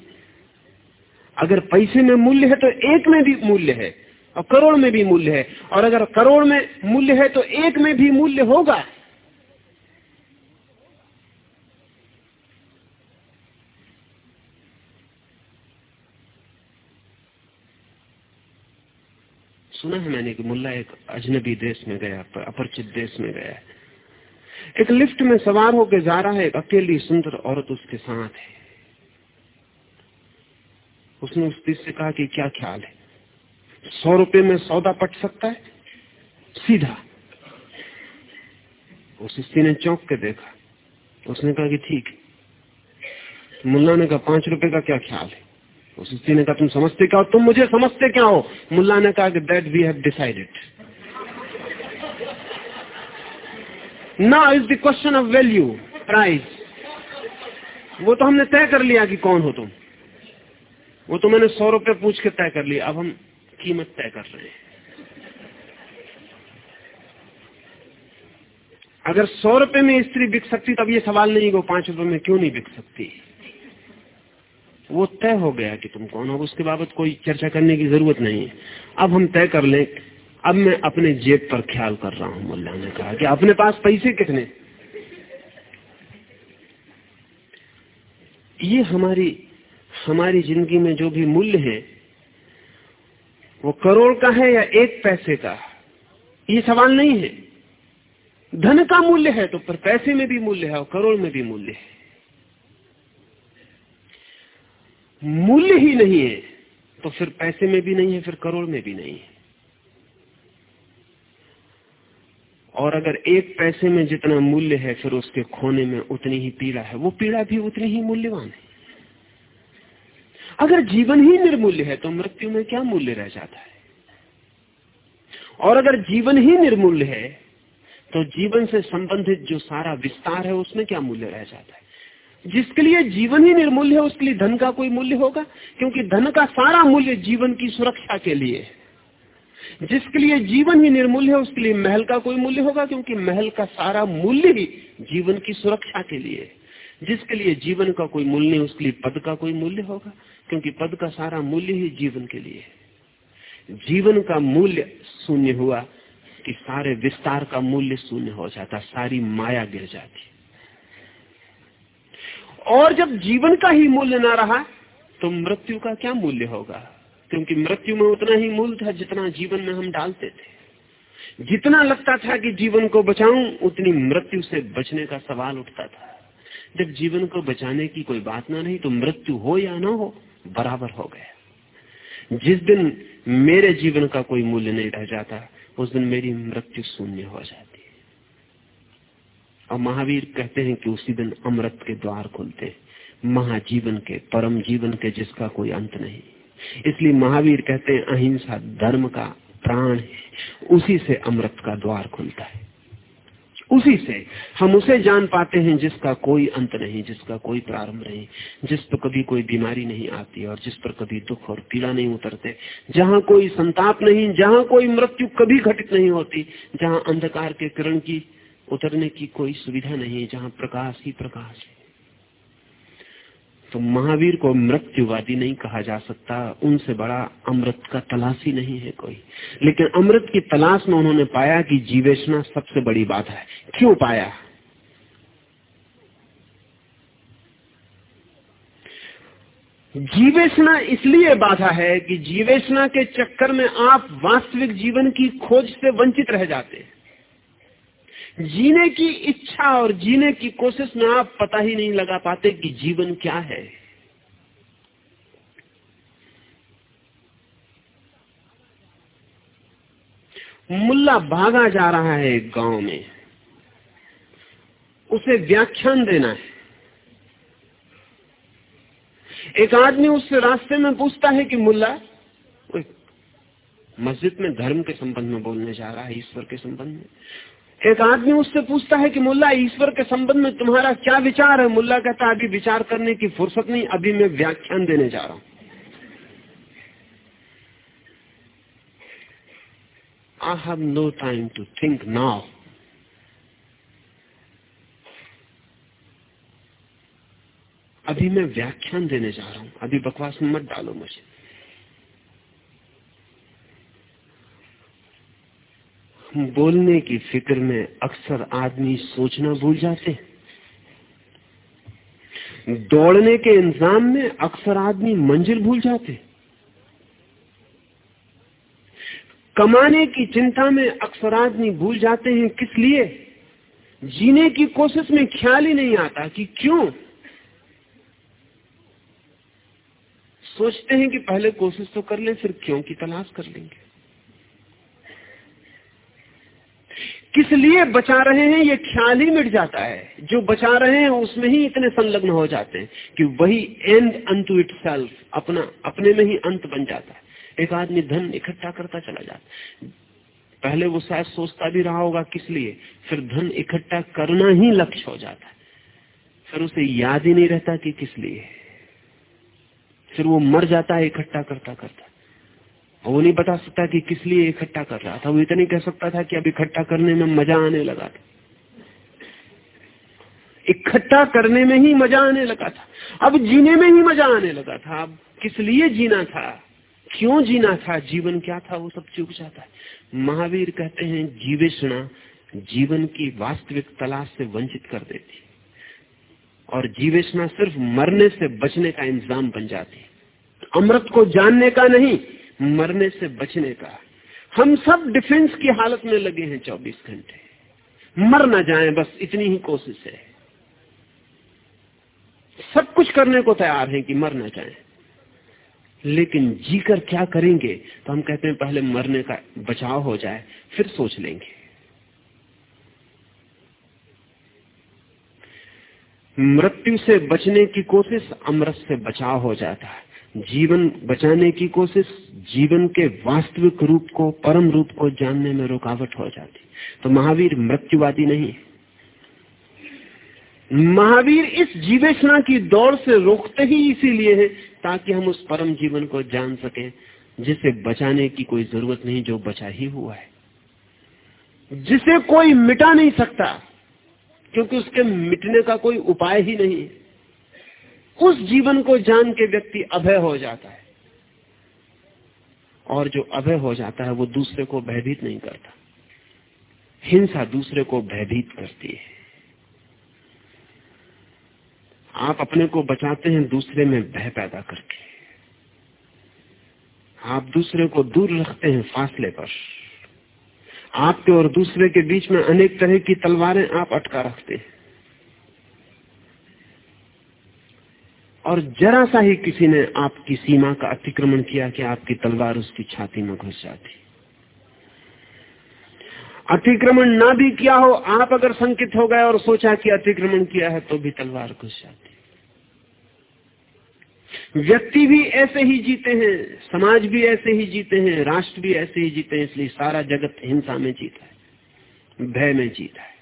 अगर पैसे में मूल्य है तो एक में भी मूल्य है, और करोड़ में भी मूल्य है। और अगर करोड़ में मूल्य है तो एक में भी मूल्य होगा। सुना है मैंने कि मुल्ला एक अजनबी देश में गया अपरिचित देश में गया एक लिफ्ट में सवार होकर जा रहा है, एक अकेली सुंदर औरत उसके साथ है। उसने उस से कहा कि क्या ख्याल है? सौ रुपए में सौदा पट सकता है? सीधा। उस स्त्री ने चौंक के देखा। उसने कहा कि ठीक। मुल्ला ने कहा, पाँच रुपए का क्या ख्याल है? उस स्त्री ने कहा, तुम समझते क्या हो? तुम मुझे समझते क्या हो? मुल्ला ने कहा कि दैट वी हैव डिसाइडेड ना is the question of value price वो तो हमने तय कर लिया कि कौन हो तुम। वो तो मैंने सौ रुपए पूछ के तय कर लिया। अब हम कीमत तय कर रहे हैं। अगर सौ रुपए में स्त्री बिक सकती, तब ये सवाल नहीं कि वो पाँच रुपए में क्यों नहीं बिक सकती? वो तय हो गया कि तुम कौन हो उसके बाबत कोई चर्चा करने की ज़रूरत नहीं है। अब हम तय कर लें, अब मैं अपने जेब पर ख्याल कर रहा हूँ मुल्ला ने कहा कि अपने पास पैसे कितने? ये हमारी हमारी ज़िंदगी में जो भी मूल्य है, वो करोड़ का है या एक पैसे का? ये सवाल नहीं है। धन का मूल्य है तो पर पैसे में भी मूल्य है और करोड़ में भी मूल्य है। मूल्य ही नहीं है। तो फिर पैसे में भी नहीं है, फिर करोड़ में भी नहीं है। और अगर एक पैसे में जितना मूल्य है, फिर उसके खोने में उतनी ही पीड़ा है। वो पीड़ा भी उतनी ही मूल्यवान है। अगर जीवन ही निर्मूल्य है तो मृत्यु में क्या मूल्य रह जाता है? और अगर जीवन ही निर्मूल्य है तो जीवन से संबंधित जो सारा विस्तार है, उसमें क्या मूल्य रह जाता है? जिसके लिए जीवन ही निर्मूल्य है, उसके लिए धन का कोई मूल्य होगा? क्योंकि धन का सारा मूल्य जीवन की सुरक्षा के लिए है। जिसके लिए जीवन ही निर्मूल्य है, उसके लिए महल का कोई मूल्य होगा? क्योंकि महल का सारा मूल्य ही जीवन की सुरक्षा के लिए जिसके लिए जीवन का कोई मूल्य नहीं, उसके लिए पद का कोई मूल्य होगा? क्योंकि पद का सारा मूल्य ही जीवन के लिए जीवन का मूल्य शून्य हुआ कि सारे विस्तार का मूल्य शून्य हो जाता, सारी माया गिर जाती। और जब जीवन का ही मूल्य ना रहा तो मृत्यु का क्या मूल्य होगा? क्योंकि मृत्यु में उतना ही मूल्य था जितना जीवन में हम डालते थे। जितना लगता था कि जीवन को बचाऊं, उतनी मृत्यु से बचने का सवाल उठता था। जब जीवन को बचाने की कोई बात ना नहीं तो मृत्यु हो या ना हो, बराबर हो गया। जिस दिन मेरे जीवन का कोई मूल्य नहीं रह जाता, उस दिन मेरी मृत्यु शून्य हो जाती। और महावीर कहते हैं कि उसी दिन अमृत के द्वार खुलते महाजीवन के, परम जीवन के जिसका कोई अंत नहीं। इसलिए महावीर कहते हैं अहिंसा धर्म का प्राण है। उसी से अमृत का द्वार खुलता है। उसी से हम उसे जान पाते हैं जिसका कोई अंत नहीं, जिसका कोई प्रारंभ नहीं, जिस पर कभी कोई बीमारी नहीं आती और जिस पर कभी दुख और पीड़ा नहीं उतरते। जहाँ कोई संताप नहीं, जहाँ कोई मृत्यु कभी घटित नहीं होती, जहाँ अंधकार के किरण की उतरने की कोई सुविधा नहीं जहाँ प्रकाश ही प्रकाश है। तो महावीर को मृत्युवादी नहीं कहा जा सकता, उनसे बड़ा अमृत का तलाशी नहीं है कोई। लेकिन अमृत की तलाश में उन्होंने पाया कि जीवेशना सबसे बड़ी बात है। क्यों पाया? जीवेशना इसलिए बाधा है कि जीवेशना के चक्कर में आप वास्तविक जीवन की खोज से वंचित रह जाते हैं। जीने की इच्छा और जीने की कोशिश में आप पता ही नहीं लगा पाते कि जीवन क्या है। मुल्ला भागा जा रहा है एक गाँव में। उसे व्याख्यान देना है। एक आदमी उससे रास्ते में पूछता है कि मुल्ला मस्जिद में धर्म के संबंध में बोलने जा रहा है, ईश्वर के संबंध में? एक आदमी उससे पूछता है कि मुल्ला, ईश्वर के संबंध में तुम्हारा क्या विचार है? मुल्ला कहता अभी विचार करने की फुर्सत नहीं, अभी मैं व्याख्यान देने जा रहा हूँ। I have no time to think now अभी मैं व्याख्यान देने जा रहा हूँ। अभी बकवास में मत डालो मुझे। बोलने की फ़िक्र में अक्सर आदमी सोचना भूल जाते दौड़ने के इंतज़ाम में अक्सर आदमी मंजिल भूल जाते कमाने की चिंता में अक्सर आदमी भूल जाते हैं किस लिए? जीने की कोशिश में ख्याल ही नहीं आता कि क्यों? सोचते हैं कि पहले कोशिश तो कर लें, फिर क्यों की तलाश कर लेंगे। किस लिए बचा रहे हैं, ये ख्याल ही मिट जाता है। जो बचा रहे हैं, उसमें ही इतने संलग्न हो जाते हैं कि वही एंड अनटू इट अपना, अपने में ही अंत बन जाता है। एक आदमी धन इकट्ठा करता चला जाता पहले वो शायद सोचता भी रहा होगा, किस लिए? फिर धन इकट्ठा करना ही लक्ष्य हो जाता है। फिर उसे याद ही नहीं रहता कि किस लिए। फिर वो मर जाता है, इकट्ठा करता करता वो नहीं बता सकता कि किस लिए इकट्ठा कर रहा था। वो इतनी कह सकता था कि अब इकट्ठा करने में मज़ा आने लगा था। इकट्ठा करने में ही मज़ा आने लगा था। अब जीने में ही मज़ा आने लगा था। अब किस लिए जीना था? क्यों जीना था? जीवन क्या था? वो सब चुक जाता है। महावीर कहते हैं, जीवेषणा जीवन की वास्तविक तलाश से वंचित कर देती। और जीवेषणा सिर्फ़ मरने से बचने का इंतज़ाम बन जाती। अमृत को जानने का नहीं मरने से बचने का। हम सब डिफेंस की हालत में लगे हैं 24 घंटे। मर ना जाए, बस इतनी ही कोशिश है। सब कुछ करने को तैयार है कि मर ना जाए। लेकिन जीकर क्या करेंगे? तो हम कहते हैं, पहले मरने का बचाव हो जाए, फिर सोच लेंगे। मृत्यु से बचने की कोशिश, अमृत से बचाव हो जाता है। जीवन बचाने की कोशिश, जीवन के वास्तविक रूप को, परम रूप को जानने में रुकावट हो जाती। तो महावीर मृत्युवादी नहीं। महावीर इस जीवेशना की दौड़ से रोकते ही इसीलिए है, ताकि हम उस परम जीवन को जान सके, जिसे बचाने की कोई ज़रूरत नहीं जो बचा ही हुआ है। जिसे कोई मिटा नहीं सकता, क्योंकि उसके मिटने का कोई उपाय ही नहीं है। उस जीवन को जान के व्यक्ति अभय हो जाता है। और जो अभय हो जाता है, वो दूसरे को भयभीत नहीं करता। हिंसा दूसरे को भयभीत करती है। आप अपने को बचाते हैं, दूसरे में भय पैदा करके। आप दूसरे को दूर रखते हैं, फासले पर। आपके और दूसरे के बीच में अनेक तरह की तलवारें आप अटका रखते हैं। और जरा सा ही किसी ने आपकी सीमा का अतिक्रमण किया कि आपकी तलवार उसकी छाती में घुस जाती। अतिक्रमण ना भी किया हो, आप अगर संकित हो गए और सोचा कि अतिक्रमण किया है तो भी तलवार घुस जाती। व्यक्ति भी ऐसे ही जीते हैं, समाज भी ऐसे ही जीते हैं, राष्ट्र भी ऐसे ही जीते हैं, इसलिए सारा जगत हिंसा में जीता है, भय में जीता है।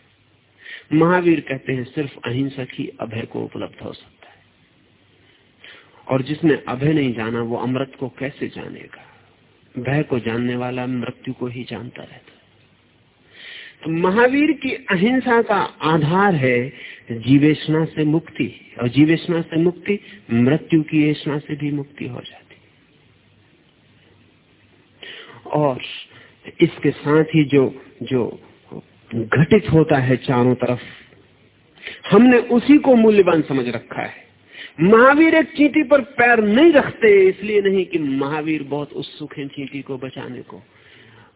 महावीर कहते हैं, सिर्फ़ अहिंसक ही अभय को उपलब्ध हो सकता और जिसने अभय नहीं जाना, वो अमृत को कैसे जानेगा? भय को जानने वाला मृत्यु को ही जानता रहता है। तो महावीर की अहिंसा का आधार है जीवेशना से मुक्ति, और जीवेशना से मुक्ति मृत्यु की ऐसा से भी मुक्ति हो जाती और इसके साथ ही जो जो घटित होता है चारों तरफ़, हमने उसी को मूल्यवान समझ रखा है। महावीर एक चींटी पर पैर नहीं रखते, इसलिए नहीं कि महावीर बहुत उत्सुक है चींटी को बचाने को।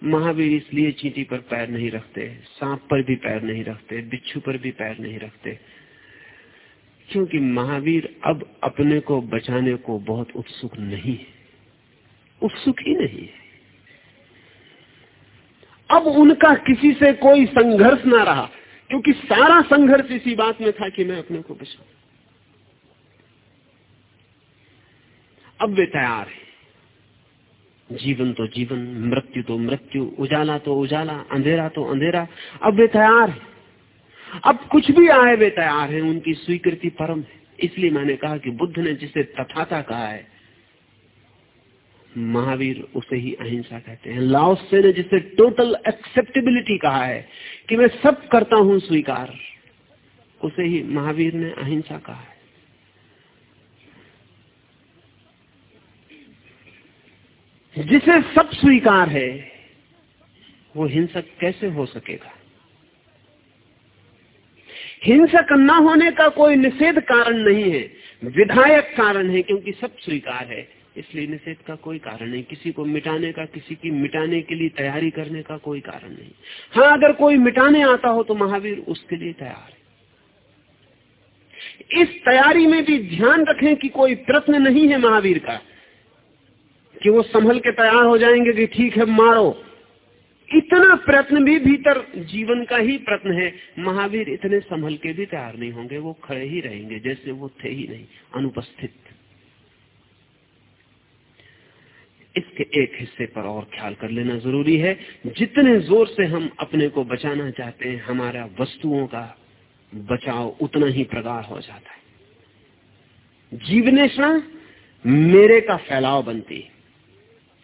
महावीर इसलिए चींटी पर पैर नहीं रखते, सांप पर भी पैर नहीं रखते, बिच्छू पर भी पैर नहीं रखते। क्योंकि महावीर अब अपने को बचाने को बहुत उत्सुक नहीं है। उत्सुक ही नहीं है। अब उनका किसी से कोई संघर्ष ना रहा, क्योंकि सारा संघर्ष इसी बात में था कि मैं अपने को बचाऊ। अब वे तैयार है। जीवन तो जीवन, मृत्यु तो मृत्यु, उजाला तो उजाला, अंधेरा तो अंधेरा। अब वे तैयार है। अब कुछ भी आए, वे तैयार है। उनकी स्वीकृति परम है। इसलिए मैंने कहा कि बुद्ध ने जिसे तथाता कहा है, महावीर उसे ही अहिंसा कहते हैं। लाओसे ने जिसे टोटल एक्सेप्टेबिलिटी कहा है कि मैं सब करता हूँ स्वीकार, उसे ही महावीर ने अहिंसा कहा है। जिसे सब स्वीकार है, वो हिंसक कैसे हो सकेगा? हिंसक न होने का कोई निषेध कारण नहीं है। विधायक कारण है क्योंकि सब स्वीकार है। इसलिए निषेध का कोई कारण नहीं। किसी को मिटाने का, किसी की मिटाने के लिए तैयारी करने का कोई कारण नहीं। हाँ अगर कोई मिटाने आता हो तो महावीर उसके लिए तैयार है। इस तैयारी में भी ध्यान रखें कि कोई प्रश्न नहीं है महावीर का। कि वो संभल के तैयार हो जाएँगे कि ठीक है, मारो। इतना प्रयत्न भी भीतर जीवन का ही प्रयत्न है। महावीर इतने संभल के भी तैयार नहीं होंगे, वो खड़े ही रहेंगे, जैसे वो थे ही नहीं, अनुपस्थित। इसके एक हिस्से पर और ख्याल कर लेना ज़रूरी है। जितने ज़ोर से हम अपने को बचाना चाहते हैं, हमारा वस्तुओं का बचाव उतना ही प्रगाढ़ हो जाता है। जीवनेशा मेरे का फैलाव बनती है।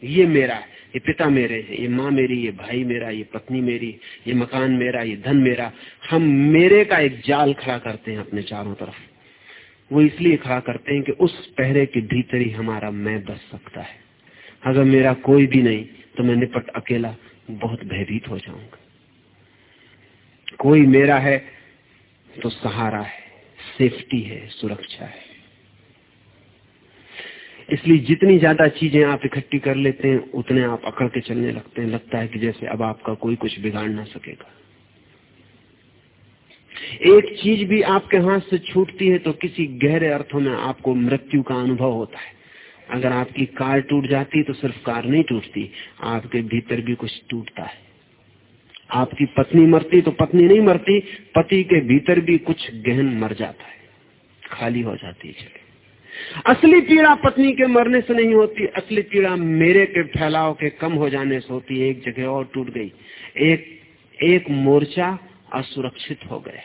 ये मेरा ये पिता मेरे हैं, ये माँ मेरी, ये भाई मेरा, ये पत्नी मेरी, ये मकान मेरा, ये धन मेरा। हम मेरे का एक जाल खड़ा करते हैं अपने चारों तरफ़। वो इसलिए खड़ा करते हैं कि उस पहरे के भीतर ही हमारा मैं बच सकता है। अगर मेरा कोई भी नहीं तो मैं निपट अकेला बहुत भयभीत हो जाऊँगा। कोई मेरा है तो सहारा है, सेफ्टी है, सुरक्षा है। इसलिए जितनी ज़्यादा चीज़ें आप इकट्ठी कर लेते हैं, उतने आप अकड़ के चलने लगते हैं। लगता है कि जैसे अब आपका कोई कुछ बिगाड़ ना सकेगा। एक चीज़ भी आपके हाथ से छूटती है तो किसी गहरे अर्थों में आपको मृत्यु का अनुभव होता है। अगर आपकी कार टूट जाती तो सिर्फ़ कार नहीं टूटती, आपके भीतर भी कुछ टूटता है। आपकी पत्नी मरती तो पत्नी नहीं मरती, पति के भीतर भी कुछ गहन मर जाता है। खाली हो जाती है। असली पीड़ा पत्नी के मरने से नहीं होती, असली पीड़ा मेरे के फैलाव के कम हो जाने से होती है एक जगह और टूट गई। एक एक मोर्चा असुरक्षित हो गया।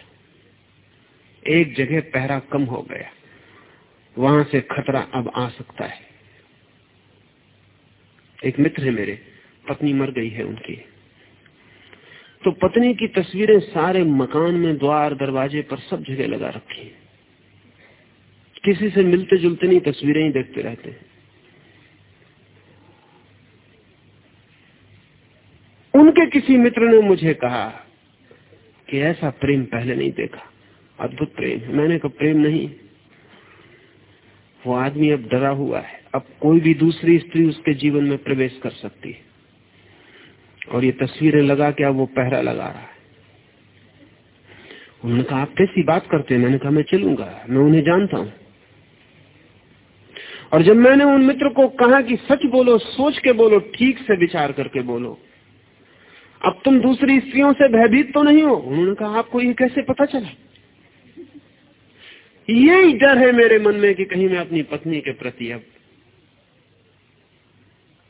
एक जगह पहरा कम हो गया। वहाँ से खतरा अब आ सकता है। एक मित्र है मेरे, पत्नी मर गई है उनकी। तो पत्नी की तस्वीरें सारे मकान में, द्वार, दरवाजे पर सब जगह लगा रखी किसी से मिलते जुलते नहीं, तस्वीरें ही देखते रहते हैं। उनके किसी मित्र ने मुझे कहा कि ऐसा प्रेम पहले नहीं देखा। अद्भुत प्रेम मैंने कहा, प्रेम नहीं। वो आदमी अब डरा हुआ है। अब कोई भी दूसरी स्त्री उसके जीवन में प्रवेश कर सकती है। और ये तस्वीरें लगा के अब वो पहरा लगा रहा है। उन्होंने कहा, आप कैसी बात करते हैं? मैंने कहा, मैं चलूँगा। मैं उन्हें जानता हूँ। और जब मैंने उन मित्र को कहा कि सच बोलो, सोच के बोलो, ठीक से विचार करके बोलो, अब तुम दूसरी स्त्रियों से भयभीत तो नहीं हो? उन्होंने कहा, आपको ये कैसे पता चला? यही डर है मेरे मन में कि कहीं मैं अपनी पत्नी के प्रति अब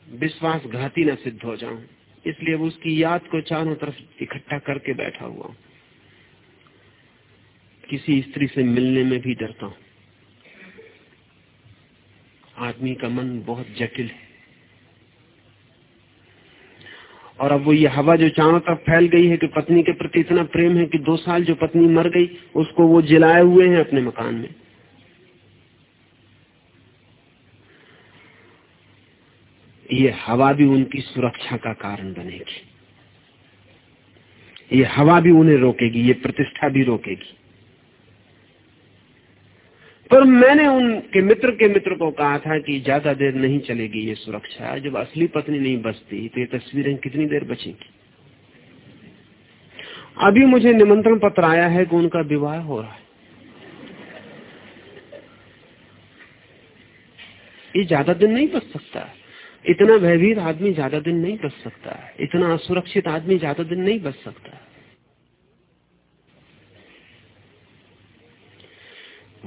विश्वासघाती न सिद्ध हो जाऊँ। इसलिए अब उसकी याद को चारों तरफ़ इकट्ठा करके बैठा हुआ किसी स्त्री से मिलने में भी डरता हूँ। आदमी का मन बहुत जटिल है। और अब वो ये हवा जो चारों तरफ़ फैल गई है कि पत्नी के प्रति इतना प्रेम है कि दो साल जो पत्नी मर गई, उसको वो जिलाए हुए हैं अपने मकान में। ये हवा भी उनकी सुरक्षा का कारण बनेगी। ये हवा भी उन्हें रोकेगी, ये प्रतिष्ठा भी रोकेगी। पर मैंने उनके मित्र के मित्र को कहा था कि ज़्यादा देर नहीं चलेगी ये सुरक्षा। जब असली पत्नी नहीं बचती तो ये तस्वीरें कितनी देर बचेंगी? अभी मुझे निमंत्रण पत्र आया है कि उनका विवाह हो रहा है। ये ज़्यादा दिन नहीं बच सकता। इतना भयभीत आदमी ज़्यादा दिन नहीं बच सकता। इतना असुरक्षित आदमी ज़्यादा दिन नहीं बच सकता।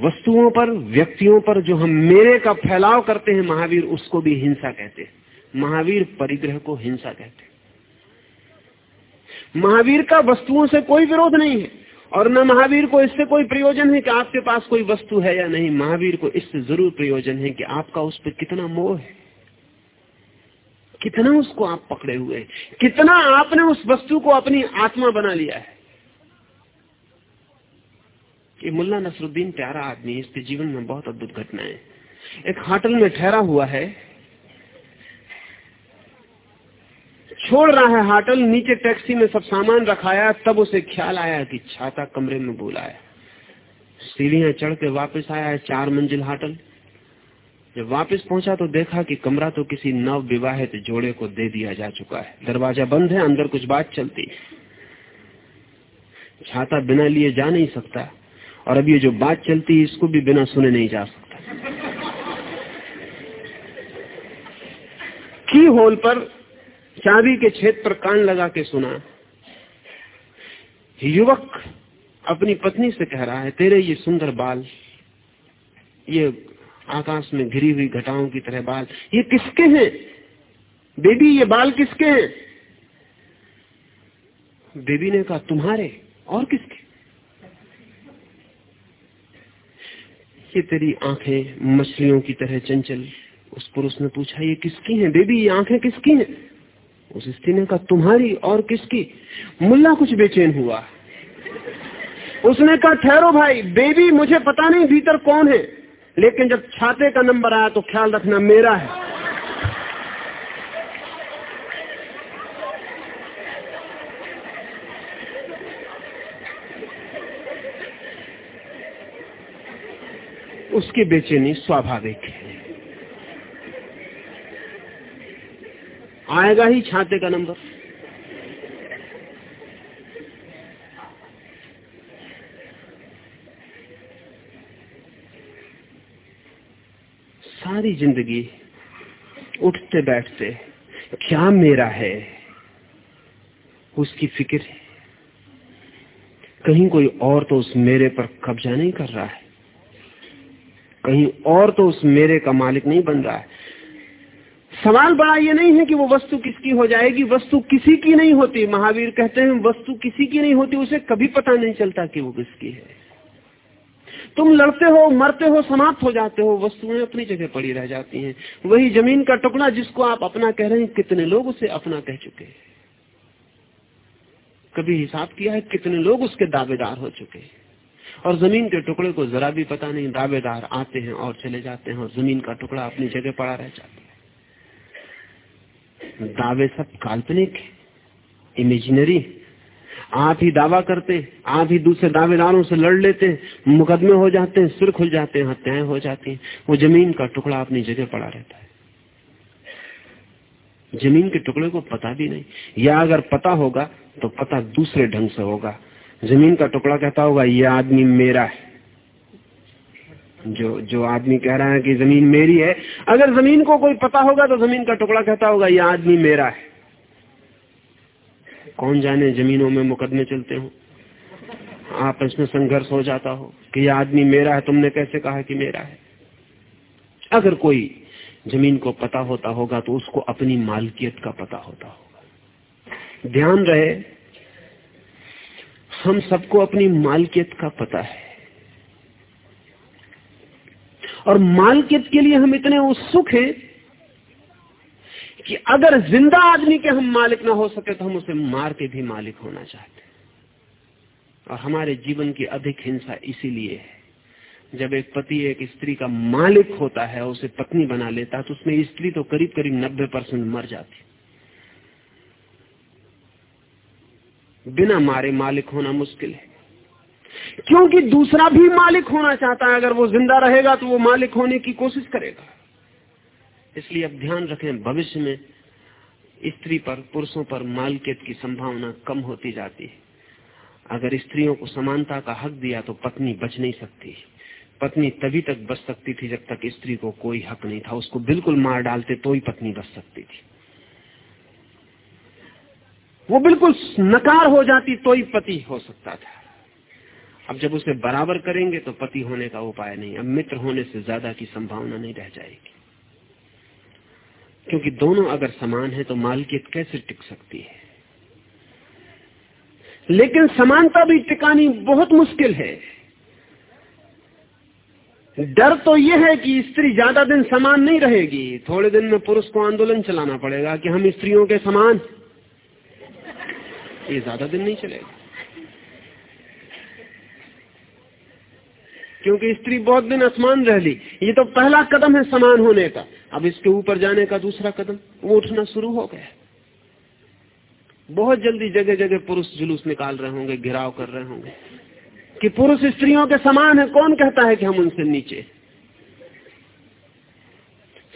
वस्तुओं पर, व्यक्तियों पर जो हम मेरे का फैलाव करते हैं महावीर, उसको भी हिंसा कहते हैं। महावीर परिग्रह को हिंसा कहते हैं। महावीर का वस्तुओं से कोई विरोध नहीं है, और न महावीर को इससे कोई प्रयोजन है कि आपके पास कोई वस्तु है या नहीं। महावीर को इससे ज़रूर प्रयोजन है कि आपका उस पर कितना मोह है। कितना उसको आप पकड़े हुए कितना आपने उस वस्तु को अपनी आत्मा बना लिया है। कि मुल्ला नसरुद्दीन प्यारा आदमी इसके जीवन में बहुत अद्भुत घटनाएँ एक हाटल में ठहरा हुआ है। छोड़ रहा है होटल, नीचे टैक्सी में सब सामान रखाया, तब उसे ख्याल आया कि छाता कमरे में बुलाया सीढ़ियाँ चढ़ के वापिस आया है चार मंजिल होटल। जब वापस पहुँचा तो देखा कि कमरा तो किसी नव विवाहित जोड़े को दे दिया जा चुका है। दरवाज़ा बंद है, अंदर कुछ बात चलती। छाता बिना लिए जा नहीं सकता। और अब ये जो बात चलती है, इसको भी बिना सुने नहीं जा सकता। की होल पर चाबी के छेद पर कान लगा के सुना। युवक अपनी पत्नी से कह रहा है, तेरे ये सुंदर बाल, ये आकाश में घिरी हुई घटाओं की तरह बाल, ये किसके हैं? बेबी, ये बाल किसके हैं? बेबी ने कहा, तुम्हारे और किसके? ये तेरी आँखें मछलियों की तरह चंचल। उस पुरुष ने पूछा, ये किसकी हैं बेबी? ये आँखें किसकी हैं? उस स्त्री ने कहा, तुम्हारी और किसकी? मुल्ला कुछ बेचैन हुआ। उसने कहा, ठहरो भाई, बेबी मुझे पता नहीं भीतर कौन है, लेकिन जब छाते का नंबर आया तो ख्याल रखना मेरा है। उसकी बेचैनी स्वाभाविक है। आएगा ही छाते का नंबर। सारी ज़िंदगी उठते बैठते क्या मेरा है? उसकी फ़िक्र है। कहीं कोई और तो उस मेरे पर कब्जा नहीं कर रहा है। कहीं और तो उस मेरे का मालिक नहीं बन रहा है। सवाल बड़ा ये नहीं है कि वो वस्तु किसकी हो जाएगी, वस्तु किसी की नहीं होती। महावीर कहते हैं, वस्तु किसी की नहीं होती, उसे कभी पता नहीं चलता कि वो किसकी है। तुम लड़ते हो, मरते हो, समाप्त हो जाते हो, वस्तुएँ अपनी जगह पड़ी रह जाती हैं। वही ज़मीन का टुकड़ा जिसको आप अपना कह रहे हैं, कितने लोग उसे अपना कह चुके हैं। कभी हिसाब किया है, कितने लोग उसके दावेदार हो चुके हैं। और ज़मीन के टुकड़े को जरा भी पता नहीं, दावेदार आते हैं और चले जाते हैं और ज़मीन का टुकड़ा अपनी जगह पड़ा रह जाता है। दावे सब काल्पनिक इमेजिनरी आप ही दावा करते आप ही दूसरे दावेदारों से लड़ लेते हैं, मुकदमे हो जाते हैं सिर खुल जाते हैं, हत्याएँ हो जाती हैं, वो ज़मीन का टुकड़ा अपनी जगह पड़ा रहता है। ज़मीन के टुकड़े को पता भी नहीं, या अगर पता होगा तो पता दूसरे ढंग से होगा। ज़मीन का टुकड़ा कहता होगा, ये आदमी मेरा है। जो जो आदमी कह रहा है कि ज़मीन मेरी है, अगर ज़मीन को कोई पता होगा तो ज़मीन का टुकड़ा कहता होगा, ये आदमी मेरा है। कौन जाने जमीनों में मुकदमे चलते हो? आपस में संघर्ष हो जाता हो कि यह आदमी मेरा है, तुमने कैसे कहा कि मेरा है? अगर कोई ज़मीन को पता होता होगा तो उसको अपनी मालकियत का पता होता होगा। ध्यान रहे हम सबको अपनी मालकियत का पता है। और मालकियत के लिए हम इतने उत्सुक हैं कि अगर ज़िंदा आदमी के हम मालिक ना हो सके तो हम उसे मार के भी मालिक होना चाहते हैं। और हमारे जीवन की अधिक हिंसा इसीलिए है। जब एक पति एक स्त्री का मालिक होता है उसे पत्नी बना लेता है तो उसमें स्त्री तो करीब करीब नब्बे परसेंट मर जाती बिना मारे मालिक होना मुश्किल है। क्योंकि दूसरा भी मालिक होना चाहता है, अगर वो ज़िंदा रहेगा तो वो मालिक होने की कोशिश करेगा। इसलिए अब ध्यान रखें, भविष्य में स्त्री पर, पुरुषों पर मालकियत की संभावना कम होती जाती है। अगर स्त्रियों को समानता का हक दिया तो पत्नी बच नहीं सकती। पत्नी तभी तक बच सकती थी जब तक स्त्री को कोई हक नहीं था। उसको बिल्कुल मार डालते तो ही पत्नी बच सकती थी। वो बिल्कुल नकार हो जाती तो ही पति हो सकता था। अब जब उसे बराबर करेंगे तो पति होने का उपाय नहीं, अब मित्र होने से ज़्यादा की संभावना नहीं रह जाएगी। क्योंकि दोनों अगर समान है तो मालकियत कैसे टिक सकती है? लेकिन समानता भी टिकानी बहुत मुश्किल है। डर तो यह है कि स्त्री ज़्यादा दिन समान नहीं रहेगी, थोड़े दिन में पुरुष को आंदोलन चलाना पड़ेगा कि हम स्त्रियों के समान। ये ज़्यादा दिन नहीं चलेगा। क्योंकि स्त्री बहुत दिन आसमान रह ली। ये तो पहला कदम है समान होने का। अब इसके ऊपर जाने का दूसरा कदम, वो उठना शुरू हो गया। बहुत जल्दी जगह जगह पुरुष जुलूस निकाल रहे होंगे, घिराव कर रहे होंगे। कि पुरुष स्त्रियों के समान है, कौन कहता है कि हम उनसे नीचे?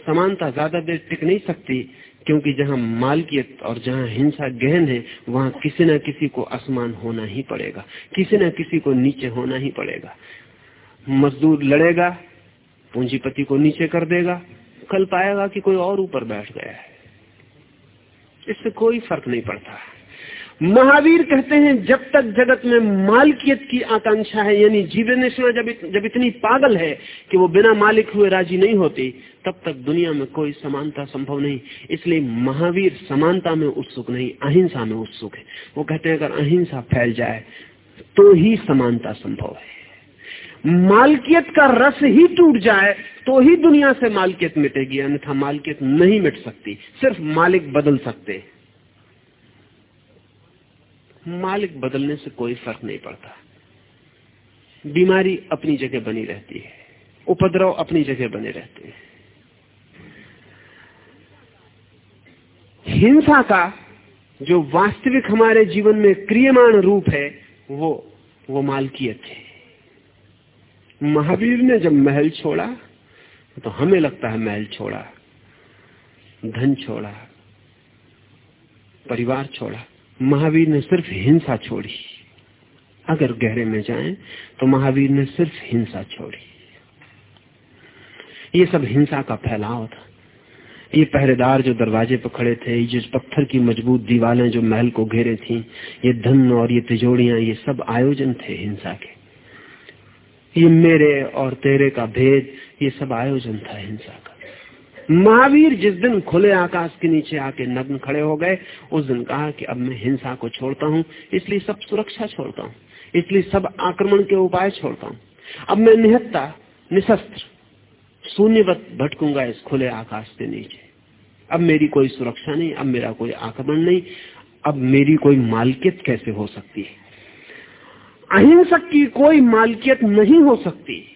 समानता ज़्यादा देर टिक नहीं सकती। क्योंकि जहाँ मालकियत और जहाँ हिंसा गहन है, वहाँ किसी न किसी को असमान होना ही पड़ेगा, किसी न किसी को नीचे होना ही पड़ेगा। मजदूर लड़ेगा, पूंजीपति को नीचे कर देगा, कल पाएगा कि कोई और ऊपर बैठ गया है। इससे कोई फ़र्क नहीं पड़ता। महावीर कहते हैं जब तक जगत में मालिकियत की आकांक्षा है यानी जीवन जब इत, जब इतनी पागल है कि वो बिना मालिक हुए राज़ी नहीं होती तब तक दुनिया में कोई समानता संभव नहीं। इसलिए महावीर समानता में उत्सुक नहीं अहिंसा में उत्सुक है। वो कहते हैं अगर अहिंसा फैल जाए तो ही समानता संभव है। मालकियत का रस ही टूट जाए तो ही दुनिया से मालकियत मिटेगी अन्यथा मालकियत नहीं मिट सकती सिर्फ़ मालिक बदल सकते मालिक बदलने से कोई फ़र्क नहीं पड़ता। बीमारी अपनी जगह बनी रहती है। उपद्रव अपनी जगह बने रहते हैं। हिंसा का जो वास्तविक हमारे जीवन में क्रियमान रूप है, वो वो मालकियत है। महावीर ने जब महल छोड़ा तो हमें लगता है महल छोड़ा, धन छोड़ा, परिवार छोड़ा। महावीर ने सिर्फ़ हिंसा छोड़ी। अगर गहरे में जाएँ तो महावीर ने सिर्फ़ हिंसा छोड़ी। ये सब हिंसा का फैलाव था। ये पहरेदार जो दरवाजे पर खड़े थे, ये पत्थर की मज़बूत दीवारें जो महल को घेरे थी, ये धन और ये तिजोड़ियाँ, ये सब आयोजन थे हिंसा के। ये मेरे और तेरे का भेद, ये सब आयोजन था हिंसा का। महावीर जिस दिन खुले आकाश के नीचे आके नग्न खड़े हो गए, उस दिन कहा कि अब मैं हिंसा को छोड़ता हूँ, इसलिए सब सुरक्षा छोड़ता हूँ, इसलिए सब आक्रमण के उपाय छोड़ता हूँ। अब मैं निहत्ता, निशस्त्र, शून्यवत भटकूँगा इस खुले आकाश के नीचे। अब मेरी कोई सुरक्षा नहीं, अब मेरा कोई आक्रमण नहीं, अब मेरी कोई मालकियत कैसे हो सकती है? अहिंसक की कोई मालकियत नहीं हो सकती।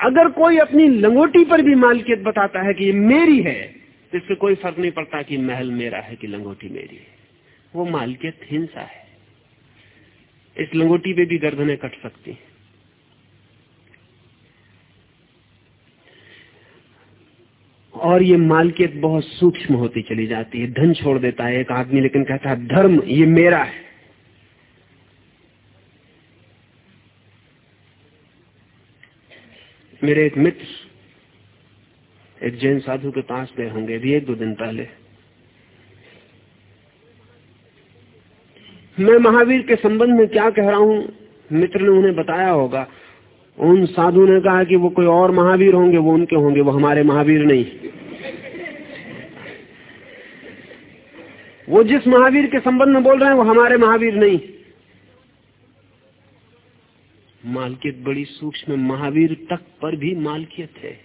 अगर कोई अपनी लंगोटी पर भी मालकियत बताता है कि ये मेरी है तो इससे कोई फ़र्क नहीं पड़ता कि महल मेरा है कि लंगोटी मेरी है। वो मालकियत हिंसा है। इस लंगोटी पे भी गर्दनें कट सकती हैं। और ये मालकियत बहुत सूक्ष्म होती चली जाती है। धन छोड़ देता है एक आदमी, लेकिन कहता है, धर्म ये मेरा है। मेरे एक मित्र, एक जैन साधु के पास गए होंगे भी एक दो दिन पहले। मैं महावीर के संबंध में क्या कह रहा हूँ, मित्र ने उन्हें बताया होगा। उन साधु ने कहा कि वो कोई और महावीर होंगे, वो उनके होंगे, वो हमारे महावीर नहीं। वो जिस महावीर के संबंध में बोल रहे हैं, वो हमारे महावीर नहीं। मालकियत बड़ी सूक्ष्म महावीर तक पर भी मालकियत है।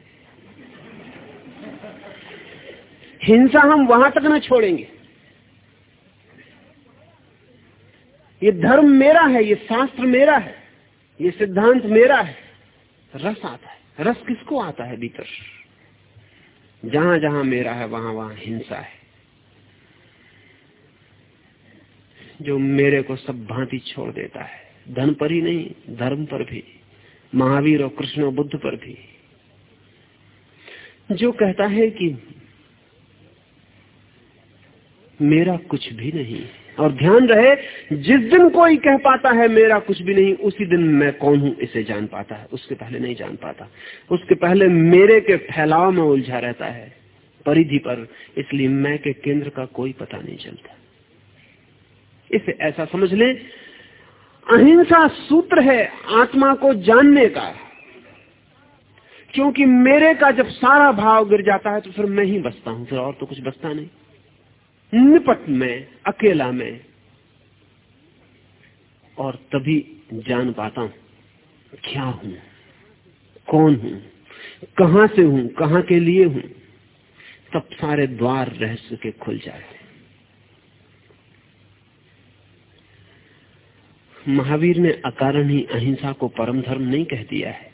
हिंसा हम वहाँ तक न छोड़ेंगे। ये धर्म मेरा है, ये शास्त्र मेरा है, ये सिद्धांत मेरा है। रस आता है। रस किसको आता है भीतर? जहाँ जहाँ मेरा है, वहाँ वहाँ हिंसा है। जो मेरे को सब भांति छोड़ देता है। धन पर ही नहीं, धर्म पर भी। महावीर और कृष्ण और बुद्ध पर भी। जो कहता है कि मेरा कुछ भी नहीं, और ध्यान रहे, जिस दिन कोई कह पाता है मेरा कुछ भी नहीं, उसी दिन मैं कौन हूँ, इसे जान पाता है। उसके पहले नहीं जान पाता। उसके पहले मेरे के फैलाव में उलझा रहता है, परिधि पर। इसलिए मैं के केंद्र का कोई पता नहीं चलता। इसे ऐसा समझ लें अहिंसा सूत्र है आत्मा को जानने का। क्योंकि मेरे का जब सारा भाव गिर जाता है तो फिर मैं ही बसता हूँ, फिर और तो कुछ बसता नहीं। निपट में, अकेला में, और तभी जान पाता हूँ, क्या हूँ, कौन हूँ, कहाँ से हूँ, कहाँ के लिए हूँ, तब सारे द्वार रहस्य के खुल जाते महावीर ने अकारण ही अहिंसा को परम धर्म नहीं कह दिया है।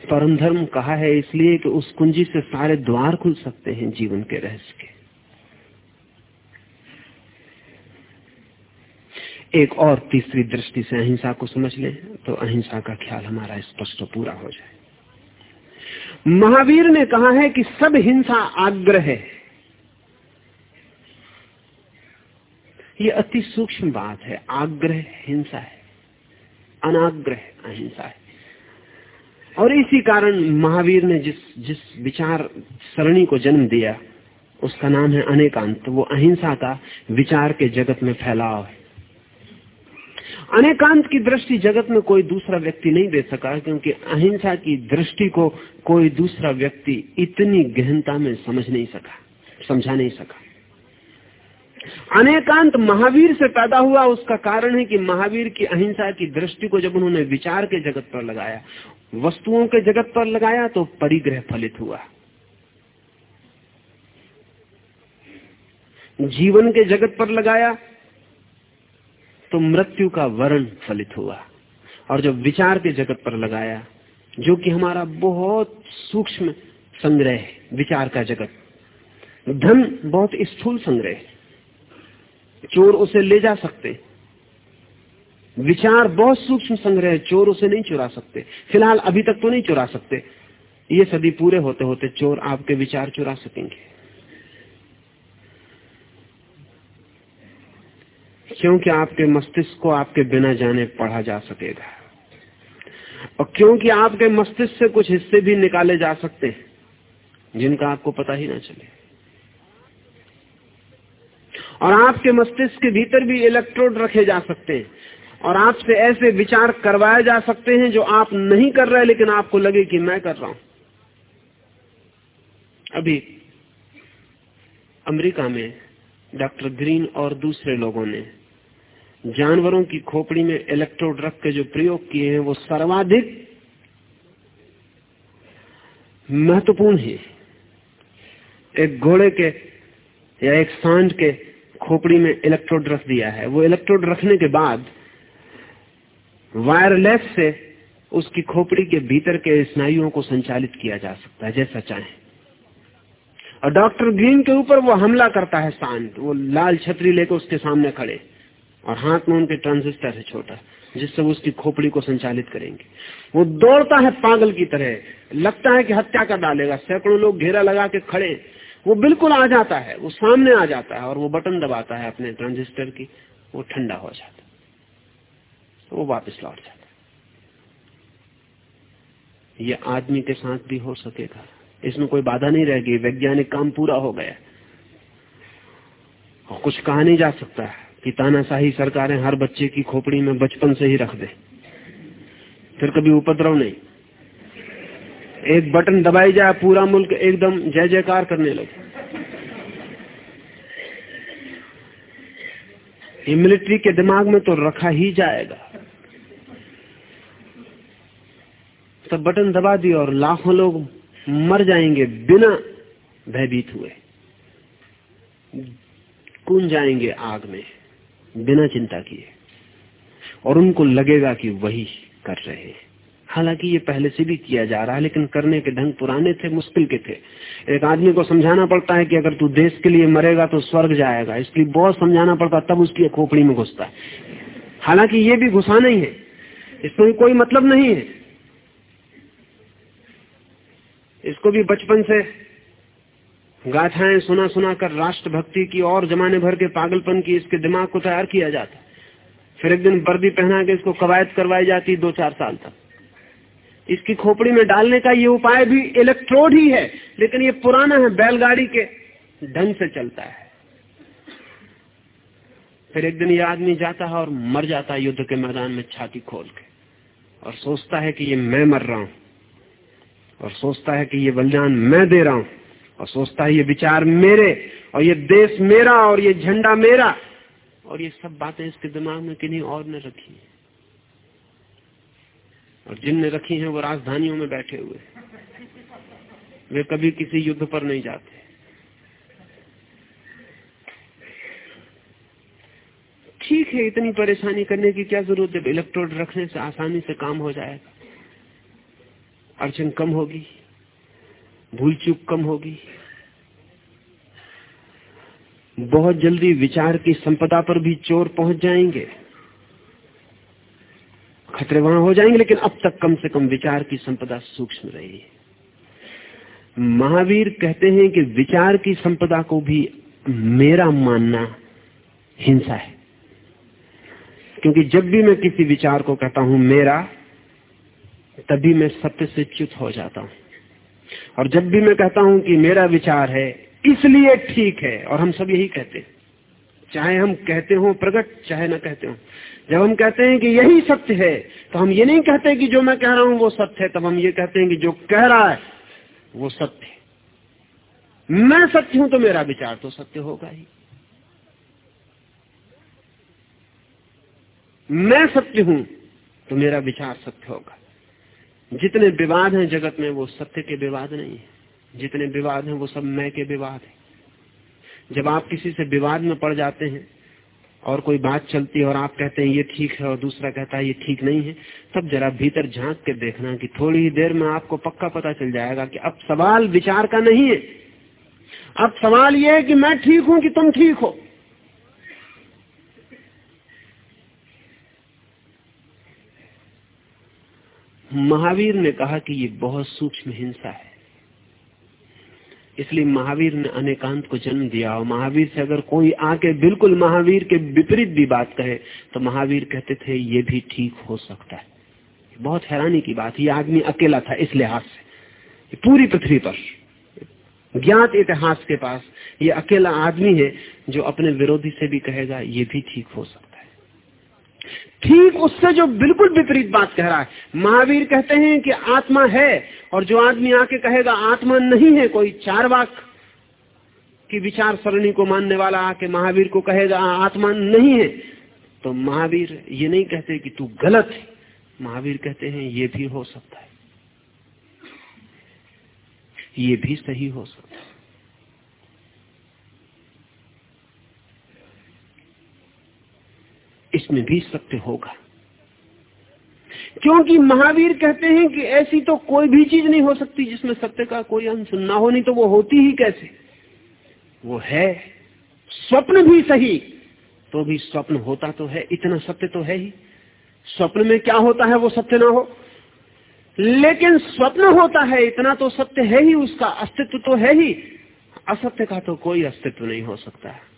परम धर्म कहा है इसलिए कि उस कुंजी से सारे द्वार खुल सकते हैं जीवन के रहस्य के। एक और तीसरी दृष्टि से अहिंसा को समझ लें तो अहिंसा का ख्याल हमारा स्पष्ट पूरा हो जाए। महावीर ने कहा है कि सब हिंसा आग्रह है। ये अति सूक्ष्म बात है। आग्रह हिंसा है। अनाग्रह अहिंसा है। और इसी कारण महावीर ने जिस जिस विचार सरणी को जन्म दिया, उसका नाम है अनेकांत। वो अहिंसा का विचार के जगत में फैलाव है। अनेकांत की दृष्टि जगत में कोई दूसरा व्यक्ति नहीं दे सका, क्योंकि अहिंसा की दृष्टि को कोई दूसरा व्यक्ति इतनी गहनता में समझ नहीं सका, समझा नहीं सका। अनेकांत महावीर से पैदा हुआ। उसका कारण है कि महावीर की अहिंसा की दृष्टि को जब उन्होंने विचार के जगत पर लगाया, वस्तुओं के जगत पर लगाया तो परिग्रह फलित हुआ। जीवन के जगत पर लगाया तो मृत्यु का वर्ण फलित हुआ। और जब विचार के जगत पर लगाया, जो कि हमारा बहुत सूक्ष्म संग्रह विचार का जगत, धन बहुत स्थूल संग्रह चोर उसे ले जा सकते। विचार बहुत सूक्ष्म संग्रह है, चोर उसे नहीं चुरा सकते। फ़िलहाल अभी तक तो नहीं चुरा सकते। ये सदी पूरे होते होते चोर आपके विचार चुरा सकेंगे। क्योंकि आपके मस्तिष्क को आपके बिना जाने पढ़ा जा सकेगा। और क्योंकि आपके मस्तिष्क से कुछ हिस्से भी निकाले जा सकते हैं, जिनका आपको पता ही ना चले। और आपके मस्तिष्क के भीतर भी इलेक्ट्रोड रखे जा सकते हैं। और आपसे ऐसे विचार करवाए जा सकते हैं जो आप नहीं कर रहे, लेकिन आपको लगे कि मैं कर रहा हूँ। अभी अमेरिका में डॉक्टर ग्रीन और दूसरे लोगों ने जानवरों की खोपड़ी में इलेक्ट्रोड रख के जो प्रयोग किए हैं, वो सर्वाधिक महत्वपूर्ण है। एक घोड़े के या एक सांड के खोपड़ी में इलेक्ट्रोड रख दिया है। वो इलेक्ट्रोड रखने के बाद वायरलेस से उसकी खोपड़ी के भीतर के स्नायुओं को संचालित किया जा सकता है, जैसा चाहे। और डॉक्टर ग्रीन के ऊपर वो हमला करता है शांत। वो लाल छतरी लेकर उसके सामने खड़े और हाथ में उनके ट्रांजिस्टर है छोटा, जिससे वो उसकी खोपड़ी को संचालित करेंगे। वो दौड़ता है पागल की तरह। लगता है कि हत्या कर डालेगा। सैकड़ों लोग घेरा लगा के खड़े। वो बिल्कुल आ जाता है, वो सामने आ जाता है और वो बटन दबाता है अपने ट्रांजिस्टर की, वो ठंडा हो जाता है। वो वापस लौट जाता है। ये आदमी के साथ भी हो सकेगा। इसमें कोई बाधा नहीं रहेगी, वैज्ञानिक काम पूरा हो गया और कुछ कहा नहीं जा सकता कि तानाशाही सरकारें हर बच्चे की खोपड़ी में बचपन से ही रख दे। फिर कभी उपद्रव नहीं। एक बटन दबाई जाए, पूरा मुल्क एकदम जय जयकार करने लगे। ये मिलिट्री के दिमाग में तो रखा ही जाएगा। तब बटन दबा दिया और लाखों लोग मर जाएँगे बिना भयभीत हुए। कूद जाएँगे आग में बिना चिंता किए। और उनको लगेगा कि वही कर रहे हैं। हालाँकि ये पहले से भी किया जा रहा है, लेकिन करने के ढंग पुराने थे, मुश्किल के थे। एक आदमी को समझाना पड़ता है कि अगर तू देश के लिए मरेगा तो स्वर्ग जाएगा। इसलिए बहुत समझाना पड़ता तब उसकी खोपड़ी में घुसता है। हालाँकि ये भी घुसा नहीं है। इसमें कोई मतलब नहीं है। इसको भी बचपन से गाथाएँ सुना सुना कर राष्ट्रभक्ति की और जमाने भर के पागलपन की इसके दिमाग को तैयार किया जाता। फिर एक दिन वर्दी पहना के इसको कवायद करवाई जाती दो चार साल तक। इसकी खोपड़ी में डालने का ये उपाय भी इलेक्ट्रोड ही है, लेकिन ये पुराना है, बैलगाड़ी के ढंग से चलता है। फिर एक दिन ये आदमी जाता है और मर जाता है युद्ध के मैदान में छाती खोल के और सोचता है कि ये मैं मर रहा हूँ और सोचता है कि ये बलिदान मैं दे रहा हूँ और सोचता है ये विचार मेरे और ये देश मेरा और ये झंडा मेरा और ये सब बातें इसके दिमाग में किन्हीं और ने रखी है। और जिनने रखी हैं वो राजधानियों में बैठे हुए वे कभी किसी युद्ध पर नहीं जाते। ठीक है, इतनी परेशानी करने की क्या ज़रूरत है? इलेक्ट्रोड रखने से आसानी से काम हो जाएगा। अड़चन कम होगी। भूल चूक कम होगी। बहुत जल्दी विचार की संपदा पर भी चोर पहुँच जाएँगे। खतरे वहाँ हो जाएँगे, लेकिन अब तक कम से कम विचार की संपदा सूक्ष्म रही महावीर कहते हैं कि विचार की संपदा को भी मेरा मानना हिंसा है। क्योंकि जब भी मैं किसी विचार को कहता हूँ मेरा, तभी मैं सत्य से च्युत हो जाता हूँ। और जब भी मैं कहता हूँ कि मेरा विचार है, इसलिए ठीक है, और हम सब यही कहते हैं। चाहे हम कहते हो प्रकट चाहे ना कहते हो। जब हम कहते हैं कि यही सत्य है तो हम ये नहीं कहते कि जो मैं कह रहा हूँ वो सत्य है, तब हम ये कहते हैं कि जो कह रहा है, वो सत्य है। मैं सत्य हूँ तो मेरा विचार तो सत्य होगा ही। मैं सत्य हूँ तो मेरा विचार सत्य होगा। जितने विवाद हैं जगत में, वो सत्य के विवाद नहीं है। जितने विवाद हैं, वो सब मैं के विवाद है। जब आप किसी से विवाद में पड़ जाते हैं और कोई बात चलती है और आप कहते हैं, ये ठीक है, और दूसरा कहता है, ये ठीक नहीं है, तब जरा भीतर झाँक के देखना कि थोड़ी ही देर में आपको पक्का पता चल जाएगा कि अब सवाल विचार का नहीं है। अब सवाल यह है कि मैं ठीक हूँ कि तुम ठीक हो? महावीर ने कहा कि ये बहुत सूक्ष्म हिंसा है। इसलिए महावीर ने अनेकांत को जन्म दिया और महावीर से अगर कोई आके बिल्कुल महावीर के विपरीत भी बात कहे तो महावीर कहते थे, ये भी ठीक हो सकता है। बहुत हैरानी की बात, ये आदमी अकेला था इस लिहाज से। पूरी पृथ्वी पर, ज्ञात इतिहास के पास, ये अकेला आदमी है जो अपने विरोधी से भी कहेगा, ये भी ठीक हो सकता ठीक उससे जो बिल्कुल विपरीत बात कह रहा है। महावीर कहते हैं कि आत्मा है, और जो आदमी आके कहेगा, आत्मा नहीं है, कोई चार वाक की विचार सरणी को मानने वाला आके महावीर को कहेगा आत्मा नहीं है। तो महावीर ये नहीं कहते कि तू गलत है। महावीर कहते हैं, ये भी हो सकता है। ये भी सही हो सकता है। इसमें भी सत्य होगा। क्योंकि महावीर कहते हैं कि ऐसी तो कोई भी चीज़ नहीं हो सकती जिसमें सत्य का कोई अंश ना हो, नहीं तो वो होती ही कैसे? वो है स्वप्न भी सही तो भी स्वप्न होता तो है, इतना सत्य तो है ही। स्वप्न में क्या होता है वो सत्य ना हो? लेकिन स्वप्न होता है, इतना तो सत्य है ही, उसका अस्तित्व तो है ही। असत्य का तो कोई अस्तित्व नहीं हो सकता। है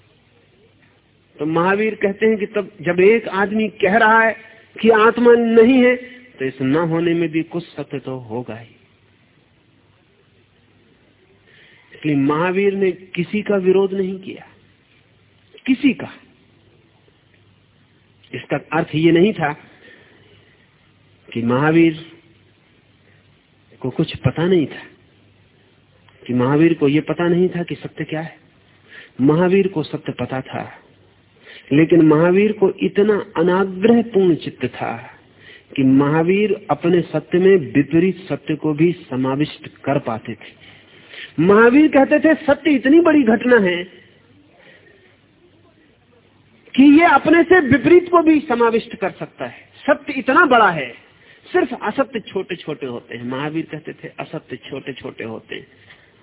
तो महावीर कहते हैं कि तब जब एक आदमी कह रहा है कि आत्मा नहीं है तो इस न होने में भी कुछ सत्य तो होगा ही। इसलिए महावीर ने किसी का विरोध नहीं किया। किसी का। इसका अर्थ ये नहीं था कि महावीर को कुछ पता नहीं था। कि महावीर को यह पता नहीं था कि सत्य क्या है। महावीर को सत्य पता था। लेकिन महावीर को इतना अनाग्रह पूर्ण चित्त था कि महावीर अपने सत्य में विपरीत सत्य को भी समाविष्ट कर पाते थे। महावीर कहते थे, सत्य इतनी बड़ी घटना है कि ये अपने से विपरीत को भी समाविष्ट कर सकता है। सत्य इतना बड़ा है, सिर्फ़ असत्य छोटे छोटे होते हैं। महावीर कहते थे, असत्य छोटे छोटे होते हैं।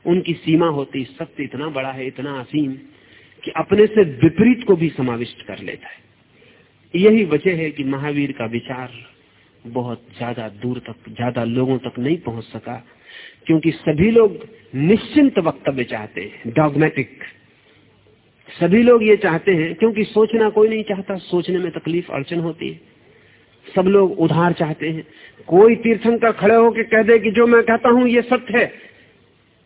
उनकी सीमा होती, सत्य इतना बड़ा है, इतना असीम कि अपने से विपरीत को भी समाविष्ट कर लेता है। यही वजह है कि महावीर का विचार बहुत ज़्यादा दूर तक, ज़्यादा लोगों तक नहीं पहुँच सका, क्योंकि सभी लोग निश्चिंत वक्तव्य चाहते हैं डॉगमेटिक सभी लोग ये चाहते हैं, क्योंकि सोचना कोई नहीं चाहता, सोचने में तकलीफ़ अड़चन होती है। सब लोग उधार चाहते हैं। कोई तीर्थंकर खड़े होकर कह दे कि जो मैं कहता हूँ ये सत्य है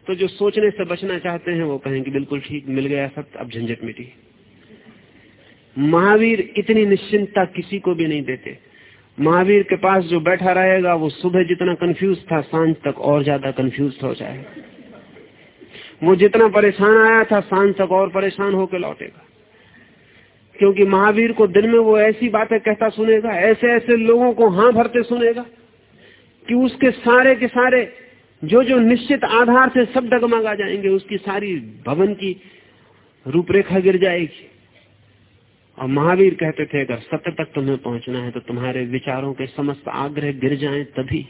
तो जो सोचने से बचना चाहते हैं वो कहेंगे बिल्कुल ठीक, मिल गया सत्य अब झंझट मिटी। महावीर इतनी निश्चिंतता किसी को भी नहीं देते। महावीर के पास जो बैठा रहेगा, वो सुबह जितना कंफ्यूज था, साँझ तक और ज़्यादा कंफ्यूज हो जाएगा वो जितना परेशान आया था, साँझ तक और परेशान होकर लौटेगा। क्योंकि महावीर को दिन में वो ऐसी बातें कहता सुनेगा ऐसे ऐसे लोगों को हाँ भरते सुनेगा, कि उसके सारे के सारे जो जो निश्चित आधार से सब डगमगा जाएँगे, उसकी सारी भवन की रूपरेखा गिर जाएगी। और महावीर कहते थे, अगर सत्य तक तुम्हें पहुँचना है तो तुम्हारे विचारों के समस्त आग्रह गिर जाएँ तभी।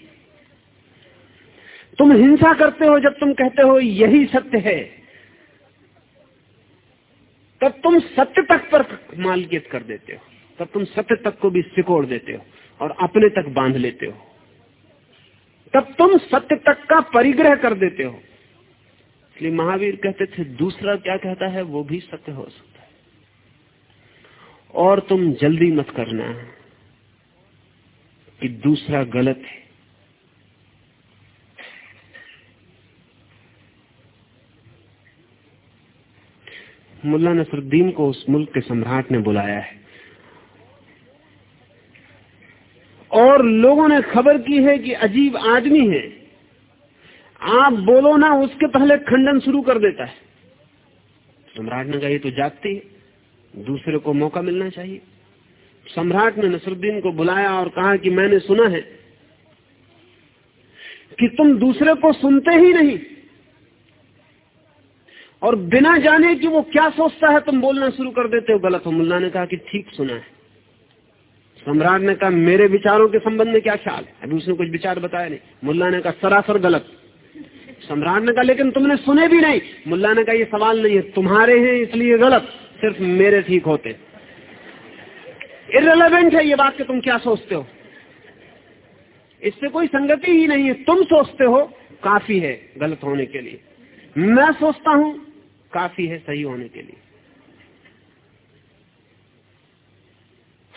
तुम हिंसा करते हो जब तुम कहते हो, यही सत्य है। तब तुम सत्य तक पर मालकियत कर देते हो। तब तुम सत्य तक को भी सिकोड़ देते हो और अपने तक बाँध लेते हो। तब तुम सत्य तक का परिग्रह कर देते हो। इसलिए महावीर कहते थे, दूसरा क्या कहता है, वो भी सत्य हो सकता है। और तुम जल्दी मत करना कि दूसरा गलत है। मुल्ला नसरुद्दीन को उस मुल्क के सम्राट ने बुलाया है। और लोगों ने खबर की है कि अजीब आदमी है। आप बोलो ना, उसके पहले खंडन शुरू कर देता है। सम्राट ने कहा तो जागती है। दूसरे को मौका मिलना चाहिए। सम्राट ने नसरुद्दीन को बुलाया और कहा कि मैंने सुना है कि तुम दूसरे को सुनते ही नहीं और बिना जाने कि वो क्या सोचता है, तुम बोलना शुरू कर देते हो गलत। हो मुल्ला ने कहा कि ठीक सुना है। सम्राट ने कहा, मेरे विचारों के संबंध में क्या ख्याल है? अभी उसने कुछ विचार बताया नहीं। मुल्ला ने कहा, सरासर गलत। सम्राट ने कहा, लेकिन तुमने सुने भी नहीं। मुल्ला ने कहा, ये सवाल नहीं है। तुम्हारे हैं इसलिए गलत, सिर्फ़ मेरे ठीक होते। इरेलीवेंट है ये बात कि तुम क्या सोचते हो। इससे कोई संगति ही नहीं है। तुम सोचते हो, काफ़ी है गलत होने के लिए। मैं सोचता हूँ, काफ़ी है सही होने के लिए।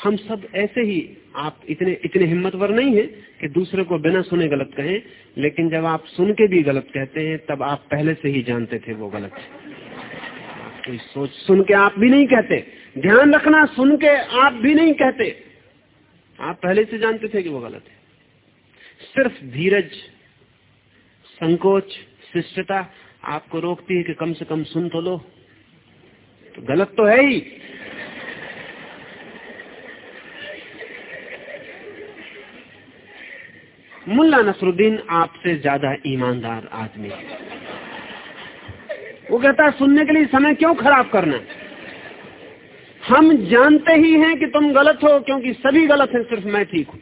हम सब ऐसे ही आप इतने इतने हिम्मतवर नहीं है कि दूसरे को बिना सुने गलत कहें, लेकिन जब आप सुन के भी गलत कहते हैं, तब आप पहले से ही जानते थे वो गलत। कोई सोच सुन के आप भी नहीं कहते, ध्यान रखना सुन के आप भी नहीं कहते। आप पहले से जानते थे कि वो गलत है। सिर्फ़ धीरज, संकोच, शिष्टता आपको रोकती है कि कम से कम सुन तो लो। तो गलत तो है ही। मुल्ला नसरुद्दीन आपसे ज़्यादा ईमानदार आदमी है। वो कहता है, सुनने के लिए समय क्यों खराब करना हम जानते ही हैं कि तुम गलत हो, क्योंकि सभी गलत हैं, सिर्फ़ मैं ठीक हूँ।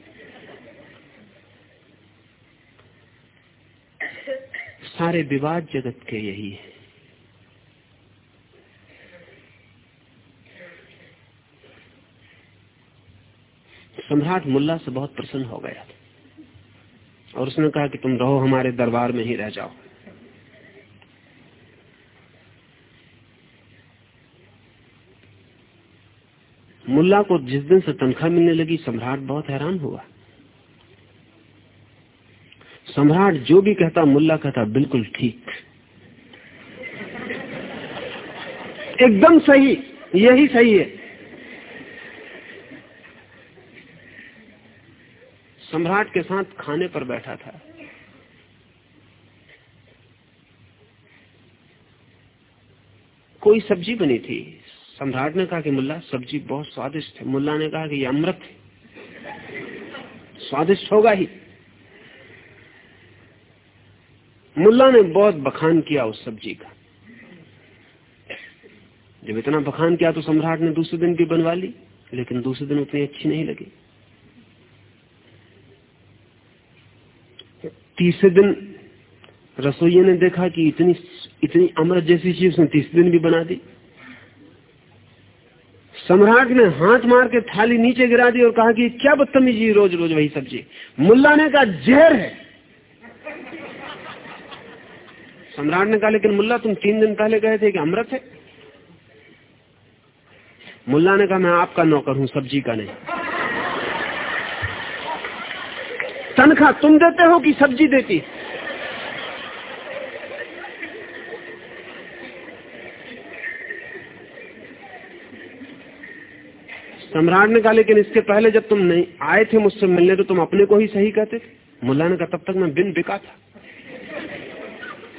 सारे विवाद जगत के यही है। सम्राट मुल्ला से बहुत प्रसन्न हो गया और उसने कहा कि तुम रहो हमारे दरबार में ही रह जाओ। मुल्ला को जिस दिन से तनख्वाह मिलने लगी, सम्राट बहुत हैरान हुआ। सम्राट जो भी कहता, मुल्ला कहता, बिल्कुल ठीक। एकदम सही, यही सही है। सम्राट के साथ खाने पर बैठा था। कोई सब्ज़ी बनी थी। सम्राट ने कहा कि मुल्ला, सब्ज़ी बहुत स्वादिष्ट है। मुल्ला ने कहा कि यह अमृत स्वादिष्ट होगा ही। मुल्ला ने बहुत बखान किया उस सब्ज़ी का। जब इतना बखान किया तो सम्राट ने दूसरे दिन भी बनवा ली, लेकिन दूसरे दिन उतनी अच्छी नहीं लगी। तीसरे दिन रसोइये ने देखा कि इतनी इतनी अमृत जैसी चीज़ उसने तीसरे दिन भी बना दी। सम्राट ने हाथ मार के थाली नीचे गिरा दी और कहा कि क्या बदतमीजी रोज रोज वही सब्ज़ी। मुल्ला ने कहा, जहर है। सम्राट ने कहा, लेकिन मुल्ला, तुम तीन दिन पहले कहे थे कि अमृत है? मुल्ला ने कहा, मैं आपका नौकर हूँ, सब्ज़ी का नहीं। तनख्वाह तुम देते हो कि सब्ज़ी देती? सम्राट ने कहा, लेकिन इसके पहले जब तुम नहीं आए थे मुझसे मिलने तो तुम अपने को ही सही कहते थे। मुल्ला ने कहा, तब तक मैं बिन बिका था।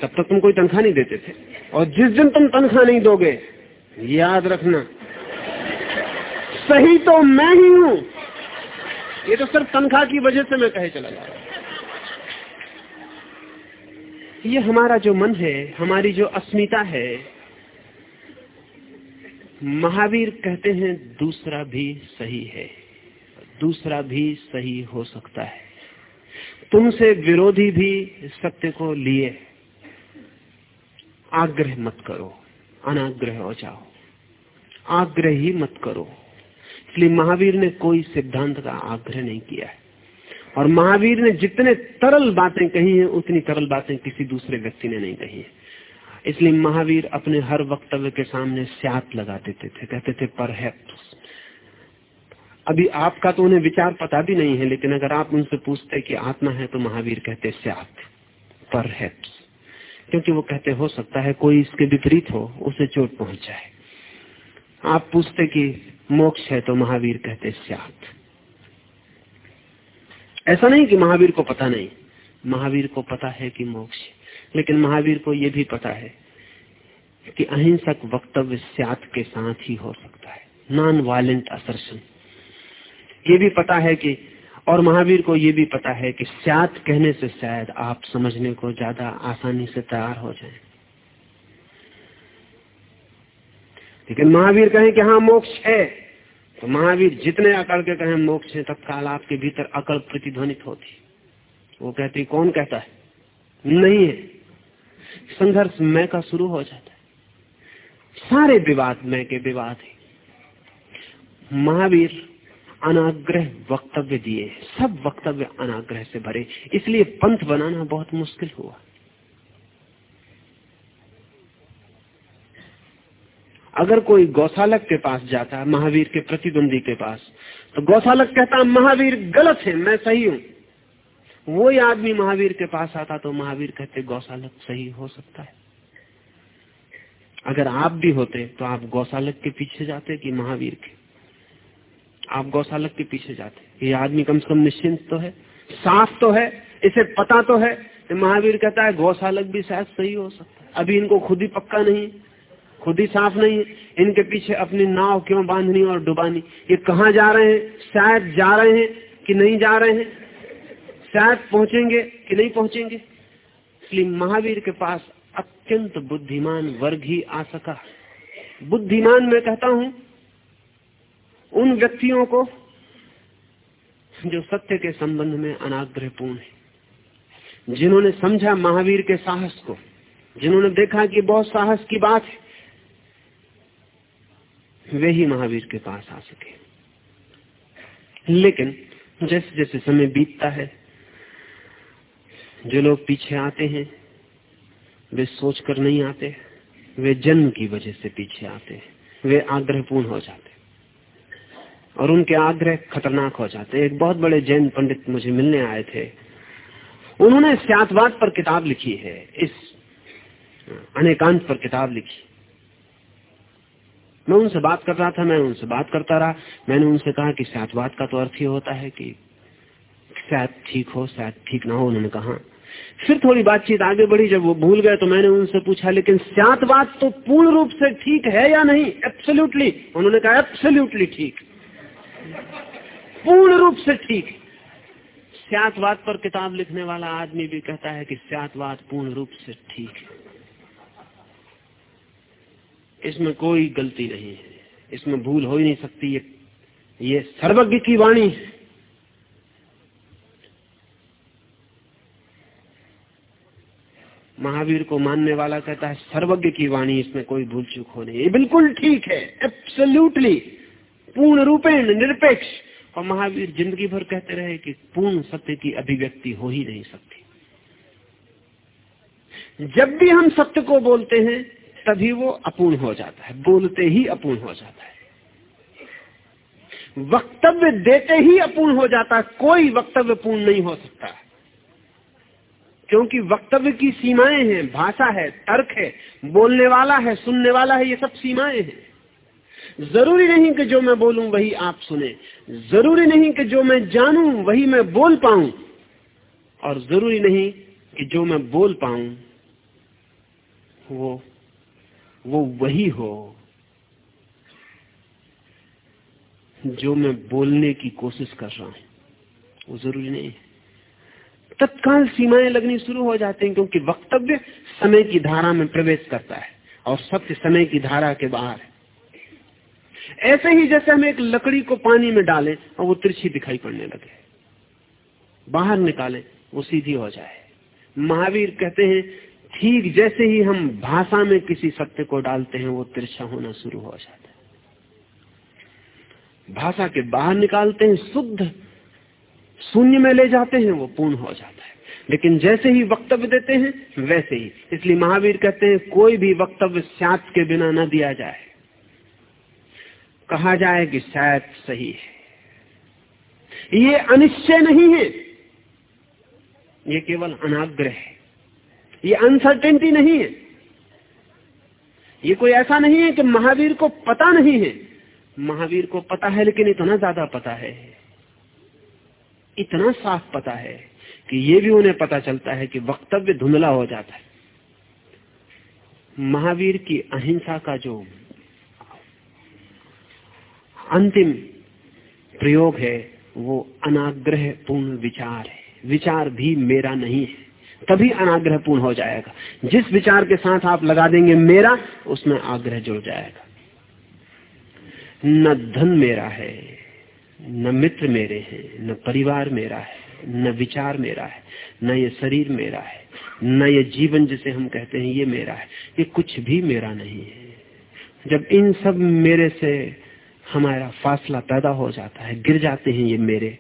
तब तक तुम कोई तनख्वाह नहीं देते थे। और जिस दिन तुम तनख्वाह नहीं दोगे, याद रखना, सही तो मैं ही हूँ। ये तो सिर्फ़ तनख्वाह की वजह से मैं कहे चला जा रहा ये हमारा जो मन है, हमारी जो अस्मिता है, महावीर कहते हैं, दूसरा भी सही है, दूसरा भी सही हो सकता है। तुमसे विरोधी भी सत्य को लिए आग्रह मत करो, अनाग्रह हो जाओ, आग्रह ही मत करो। इसलिए महावीर ने कोई सिद्धांत का आग्रह नहीं किया है। और महावीर ने जितने तरल बातें कही हैं, उतनी तरल बातें किसी दूसरे व्यक्ति ने नहीं कही है। इसलिए महावीर अपने हर वक्तव्य के सामने स्यात लगा देते थे, कहते थे, पर अभी आपका तो उन्हें विचार पता भी नहीं है, लेकिन अगर आप उनसे पूछते कि आत्मा है तो महावीर कहते, स्यात, पर क्योंकि वो कहते, हो सकता है कोई इसके विपरीत हो, उसे चोट पहुँच जाए आप पूछते कि मोक्ष है तो महावीर कहते स्यात। ऐसा नहीं कि महावीर को पता नहीं। महावीर को पता है कि मोक्ष लेकिन महावीर को यह भी पता है कि अहिंसक वक्तव्य स्यात के साथ ही हो सकता है। नॉन वायलेंट असर्शन ये भी पता है कि, और महावीर को ये भी पता है कि स्यात कहने से शायद आप समझने को ज़्यादा आसानी से तैयार हो जाएँ। लेकिन महावीर कहें कि हाँ मोक्ष है। तो महावीर जितने अकड़ के कहें मोक्ष है तत्काल आपके भीतर अकड़ प्रतिध्वनित होती। वो कहती, कौन कहता है? नहीं है। संघर्ष मैं का शुरू हो जाता है। सारे विवाद मैं के विवाद है। महावीर अनाग्रह वक्तव्य दिए सब वक्तव्य अनाग्रह से भरे। इसलिए पंथ बनाना बहुत मुश्किल हुआ। अगर कोई गौशालक के पास जाता है महावीर के प्रतिद्वंदी के पास तो गौशालक कहता, महावीर, गलत है, मैं सही हूँ। वो आदमी महावीर के पास आता तो महावीर कहते, गौशालक सही हो सकता है। अगर आप भी होते तो आप गौशालक के पीछे जाते कि महावीर के? आप गौशालक के पीछे जाते। ये आदमी कम से कम निश्चिंत तो है, साफ़ तो है, इसे पता तो है महावीर कहता है, गौशालक भी शायद सही हो सकता है। अभी इनको खुद ही पक्का नहीं खुद ही साफ़ नहीं है। इनके पीछे अपनी नाव क्यों बांधनी और डुबानी? ये कहा जा रहे हैं? शायद जा रहे हैं कि नहीं जा रहे हैं? शायद पहुँचेंगे कि नहीं पहुँचेंगे? इसलिए महावीर के पास अत्यंत बुद्धिमान वर्ग ही आ सका। बुद्धिमान मैं कहता हूँ, उन व्यक्तियों को जो सत्य के संबंध में अनाग्रहपूर्ण है। जिन्होंने समझा महावीर के साहस को, जिन्होंने देखा कि बहुत साहस की बात है वे ही महावीर के पास आ सके। लेकिन जैसे जैसे समय बीतता है, जो लोग पीछे आते हैं, वे सोचकर नहीं आते, वे जन्म की वजह से पीछे आते हैं, वे आग्रहपूर्ण हो जाते और उनके आग्रह खतरनाक हो जाते एक बहुत बड़े जैन पंडित मुझे मिलने आए थे। उन्होंने स्यातवाद पर किताब लिखी है, इस अनेकांत पर किताब लिखी। मैं उनसे बात कर रहा था, मैं उनसे बात करता रहा। मैंने उनसे कहा कि सातवाद का तो अर्थ ही होता है कि शायद ठीक हो, शायद ठीक ना हो, उन्होंने कहा। फिर थोड़ी बातचीत आगे बढ़ी, जब वो भूल गए तो मैंने उनसे पूछा, लेकिन सातवाद तो पूर्ण रूप से ठीक है या नहीं? एब्सोल्युटली उन्होंने कहा एब्सोल्युटली ठीक। पूर्ण रूप से ठीक। स्यातवाद पर किताब लिखने वाला आदमी भी कहता है कि स्यातवाद पूर्ण रूप से ठीक है। इसमें कोई गलती नहीं है। इसमें भूल हो ही नहीं सकती ये ये सर्वज्ञ की वाणी है। महावीर को मानने वाला कहता है, सर्वज्ञ की वाणी, इसमें कोई भूल चूक हो नहीं। ये बिल्कुल ठीक है एब्सोल्युटली पूर्ण रूपेण निरपेक्ष। और महावीर ज़िंदगी भर कहते रहे कि पूर्ण सत्य की अभिव्यक्ति हो ही नहीं सकती। जब भी हम सत्य को बोलते हैं तभी वो अपूर्ण हो जाता है, बोलते ही अपूर्ण हो जाता है। वक्तव्य देते ही अपूर्ण हो जाता है, कोई वक्तव्य पूर्ण नहीं हो सकता। क्योंकि वक्तव्य की सीमाएँ हैं, भाषा है, तर्क है, बोलने वाला है, सुनने वाला है, ये सब सीमाएँ हैं। ज़रूरी नहीं कि जो मैं बोलूँ वही आप सुने, ज़रूरी नहीं कि जो मैं जानूं वही मैं बोल पाऊँ, और ज़रूरी नहीं कि जो मैं बोल पाऊँ वो वो वही हो जो मैं बोलने की कोशिश कर रहा हूँ। वो ज़रूरी नहीं है। तत्काल सीमाएँ लगनी शुरू हो जाती हैं क्योंकि वक्तव्य समय की धारा में प्रवेश करता है और सत्य समय की धारा के बाहर है। ऐसे ही जैसे हम एक लकड़ी को पानी में डालें और वो तिरछी दिखाई पड़ने लगे। बाहर निकालें, वो सीधी हो जाए। महावीर कहते हैं ठीक जैसे ही हम भाषा में किसी सत्य को डालते हैं, वो तिरछा होना शुरू हो जाता है। भाषा के बाहर निकालते हैं, शुद्ध शून्य में ले जाते हैं, वो पूर्ण हो जाता है। लेकिन जैसे ही वक्तव्य देते हैं, वैसे ही। इसलिए महावीर कहते हैं, कोई भी वक्तव्य सात के बिना न दिया जाए। कहा जाए कि शायद सही है। ये अनिश्चय नहीं है। ये केवल अनाग्रह है। ये अनसर्टेनिटी नहीं है। ये कोई ऐसा नहीं है कि महावीर को पता नहीं है। महावीर को पता है लेकिन इतना ज़्यादा पता है। इतना साफ़ पता है कि ये भी उन्हें पता चलता है कि वक्तव्य धुंधला हो जाता है। महावीर की अहिंसा का जो अंतिम प्रयोग है, वो अनाग्रह पूर्ण विचार है। विचार भी मेरा नहीं है। तभी अनाग्रह पूर्ण हो जाएगा। जिस विचार के साथ आप लगा देंगे मेरा, उसमें आग्रह जुड़ जाएगा। न धन मेरा है, न मित्र मेरे हैं, न परिवार मेरा है, न विचार मेरा है, न ये शरीर मेरा है, न ये जीवन जिसे हम कहते हैं ये मेरा है। ये कुछ भी मेरा नहीं है। जब इन सब मेरे से हमारा फासला पैदा हो जाता है, गिर जाते हैं ये मेरे,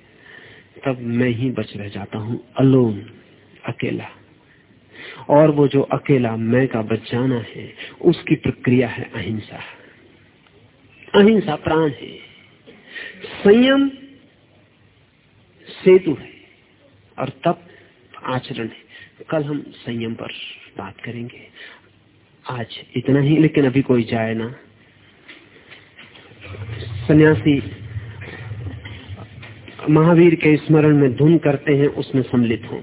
तब मैं ही बच रह जाता हूँ अलोन अकेला। और वो जो अकेला मैं का बच जाना है, उसकी प्रक्रिया है अहिंसा। अहिंसा प्राण है। संयम सेतु है। और तप आचरण है। कल हम संयम पर बात करेंगे। आज इतना ही, लेकिन अभी कोई जाए ना। सन्यासी महावीर के स्मरण में धुन करते हैं, उसमें सम्मिलित हों।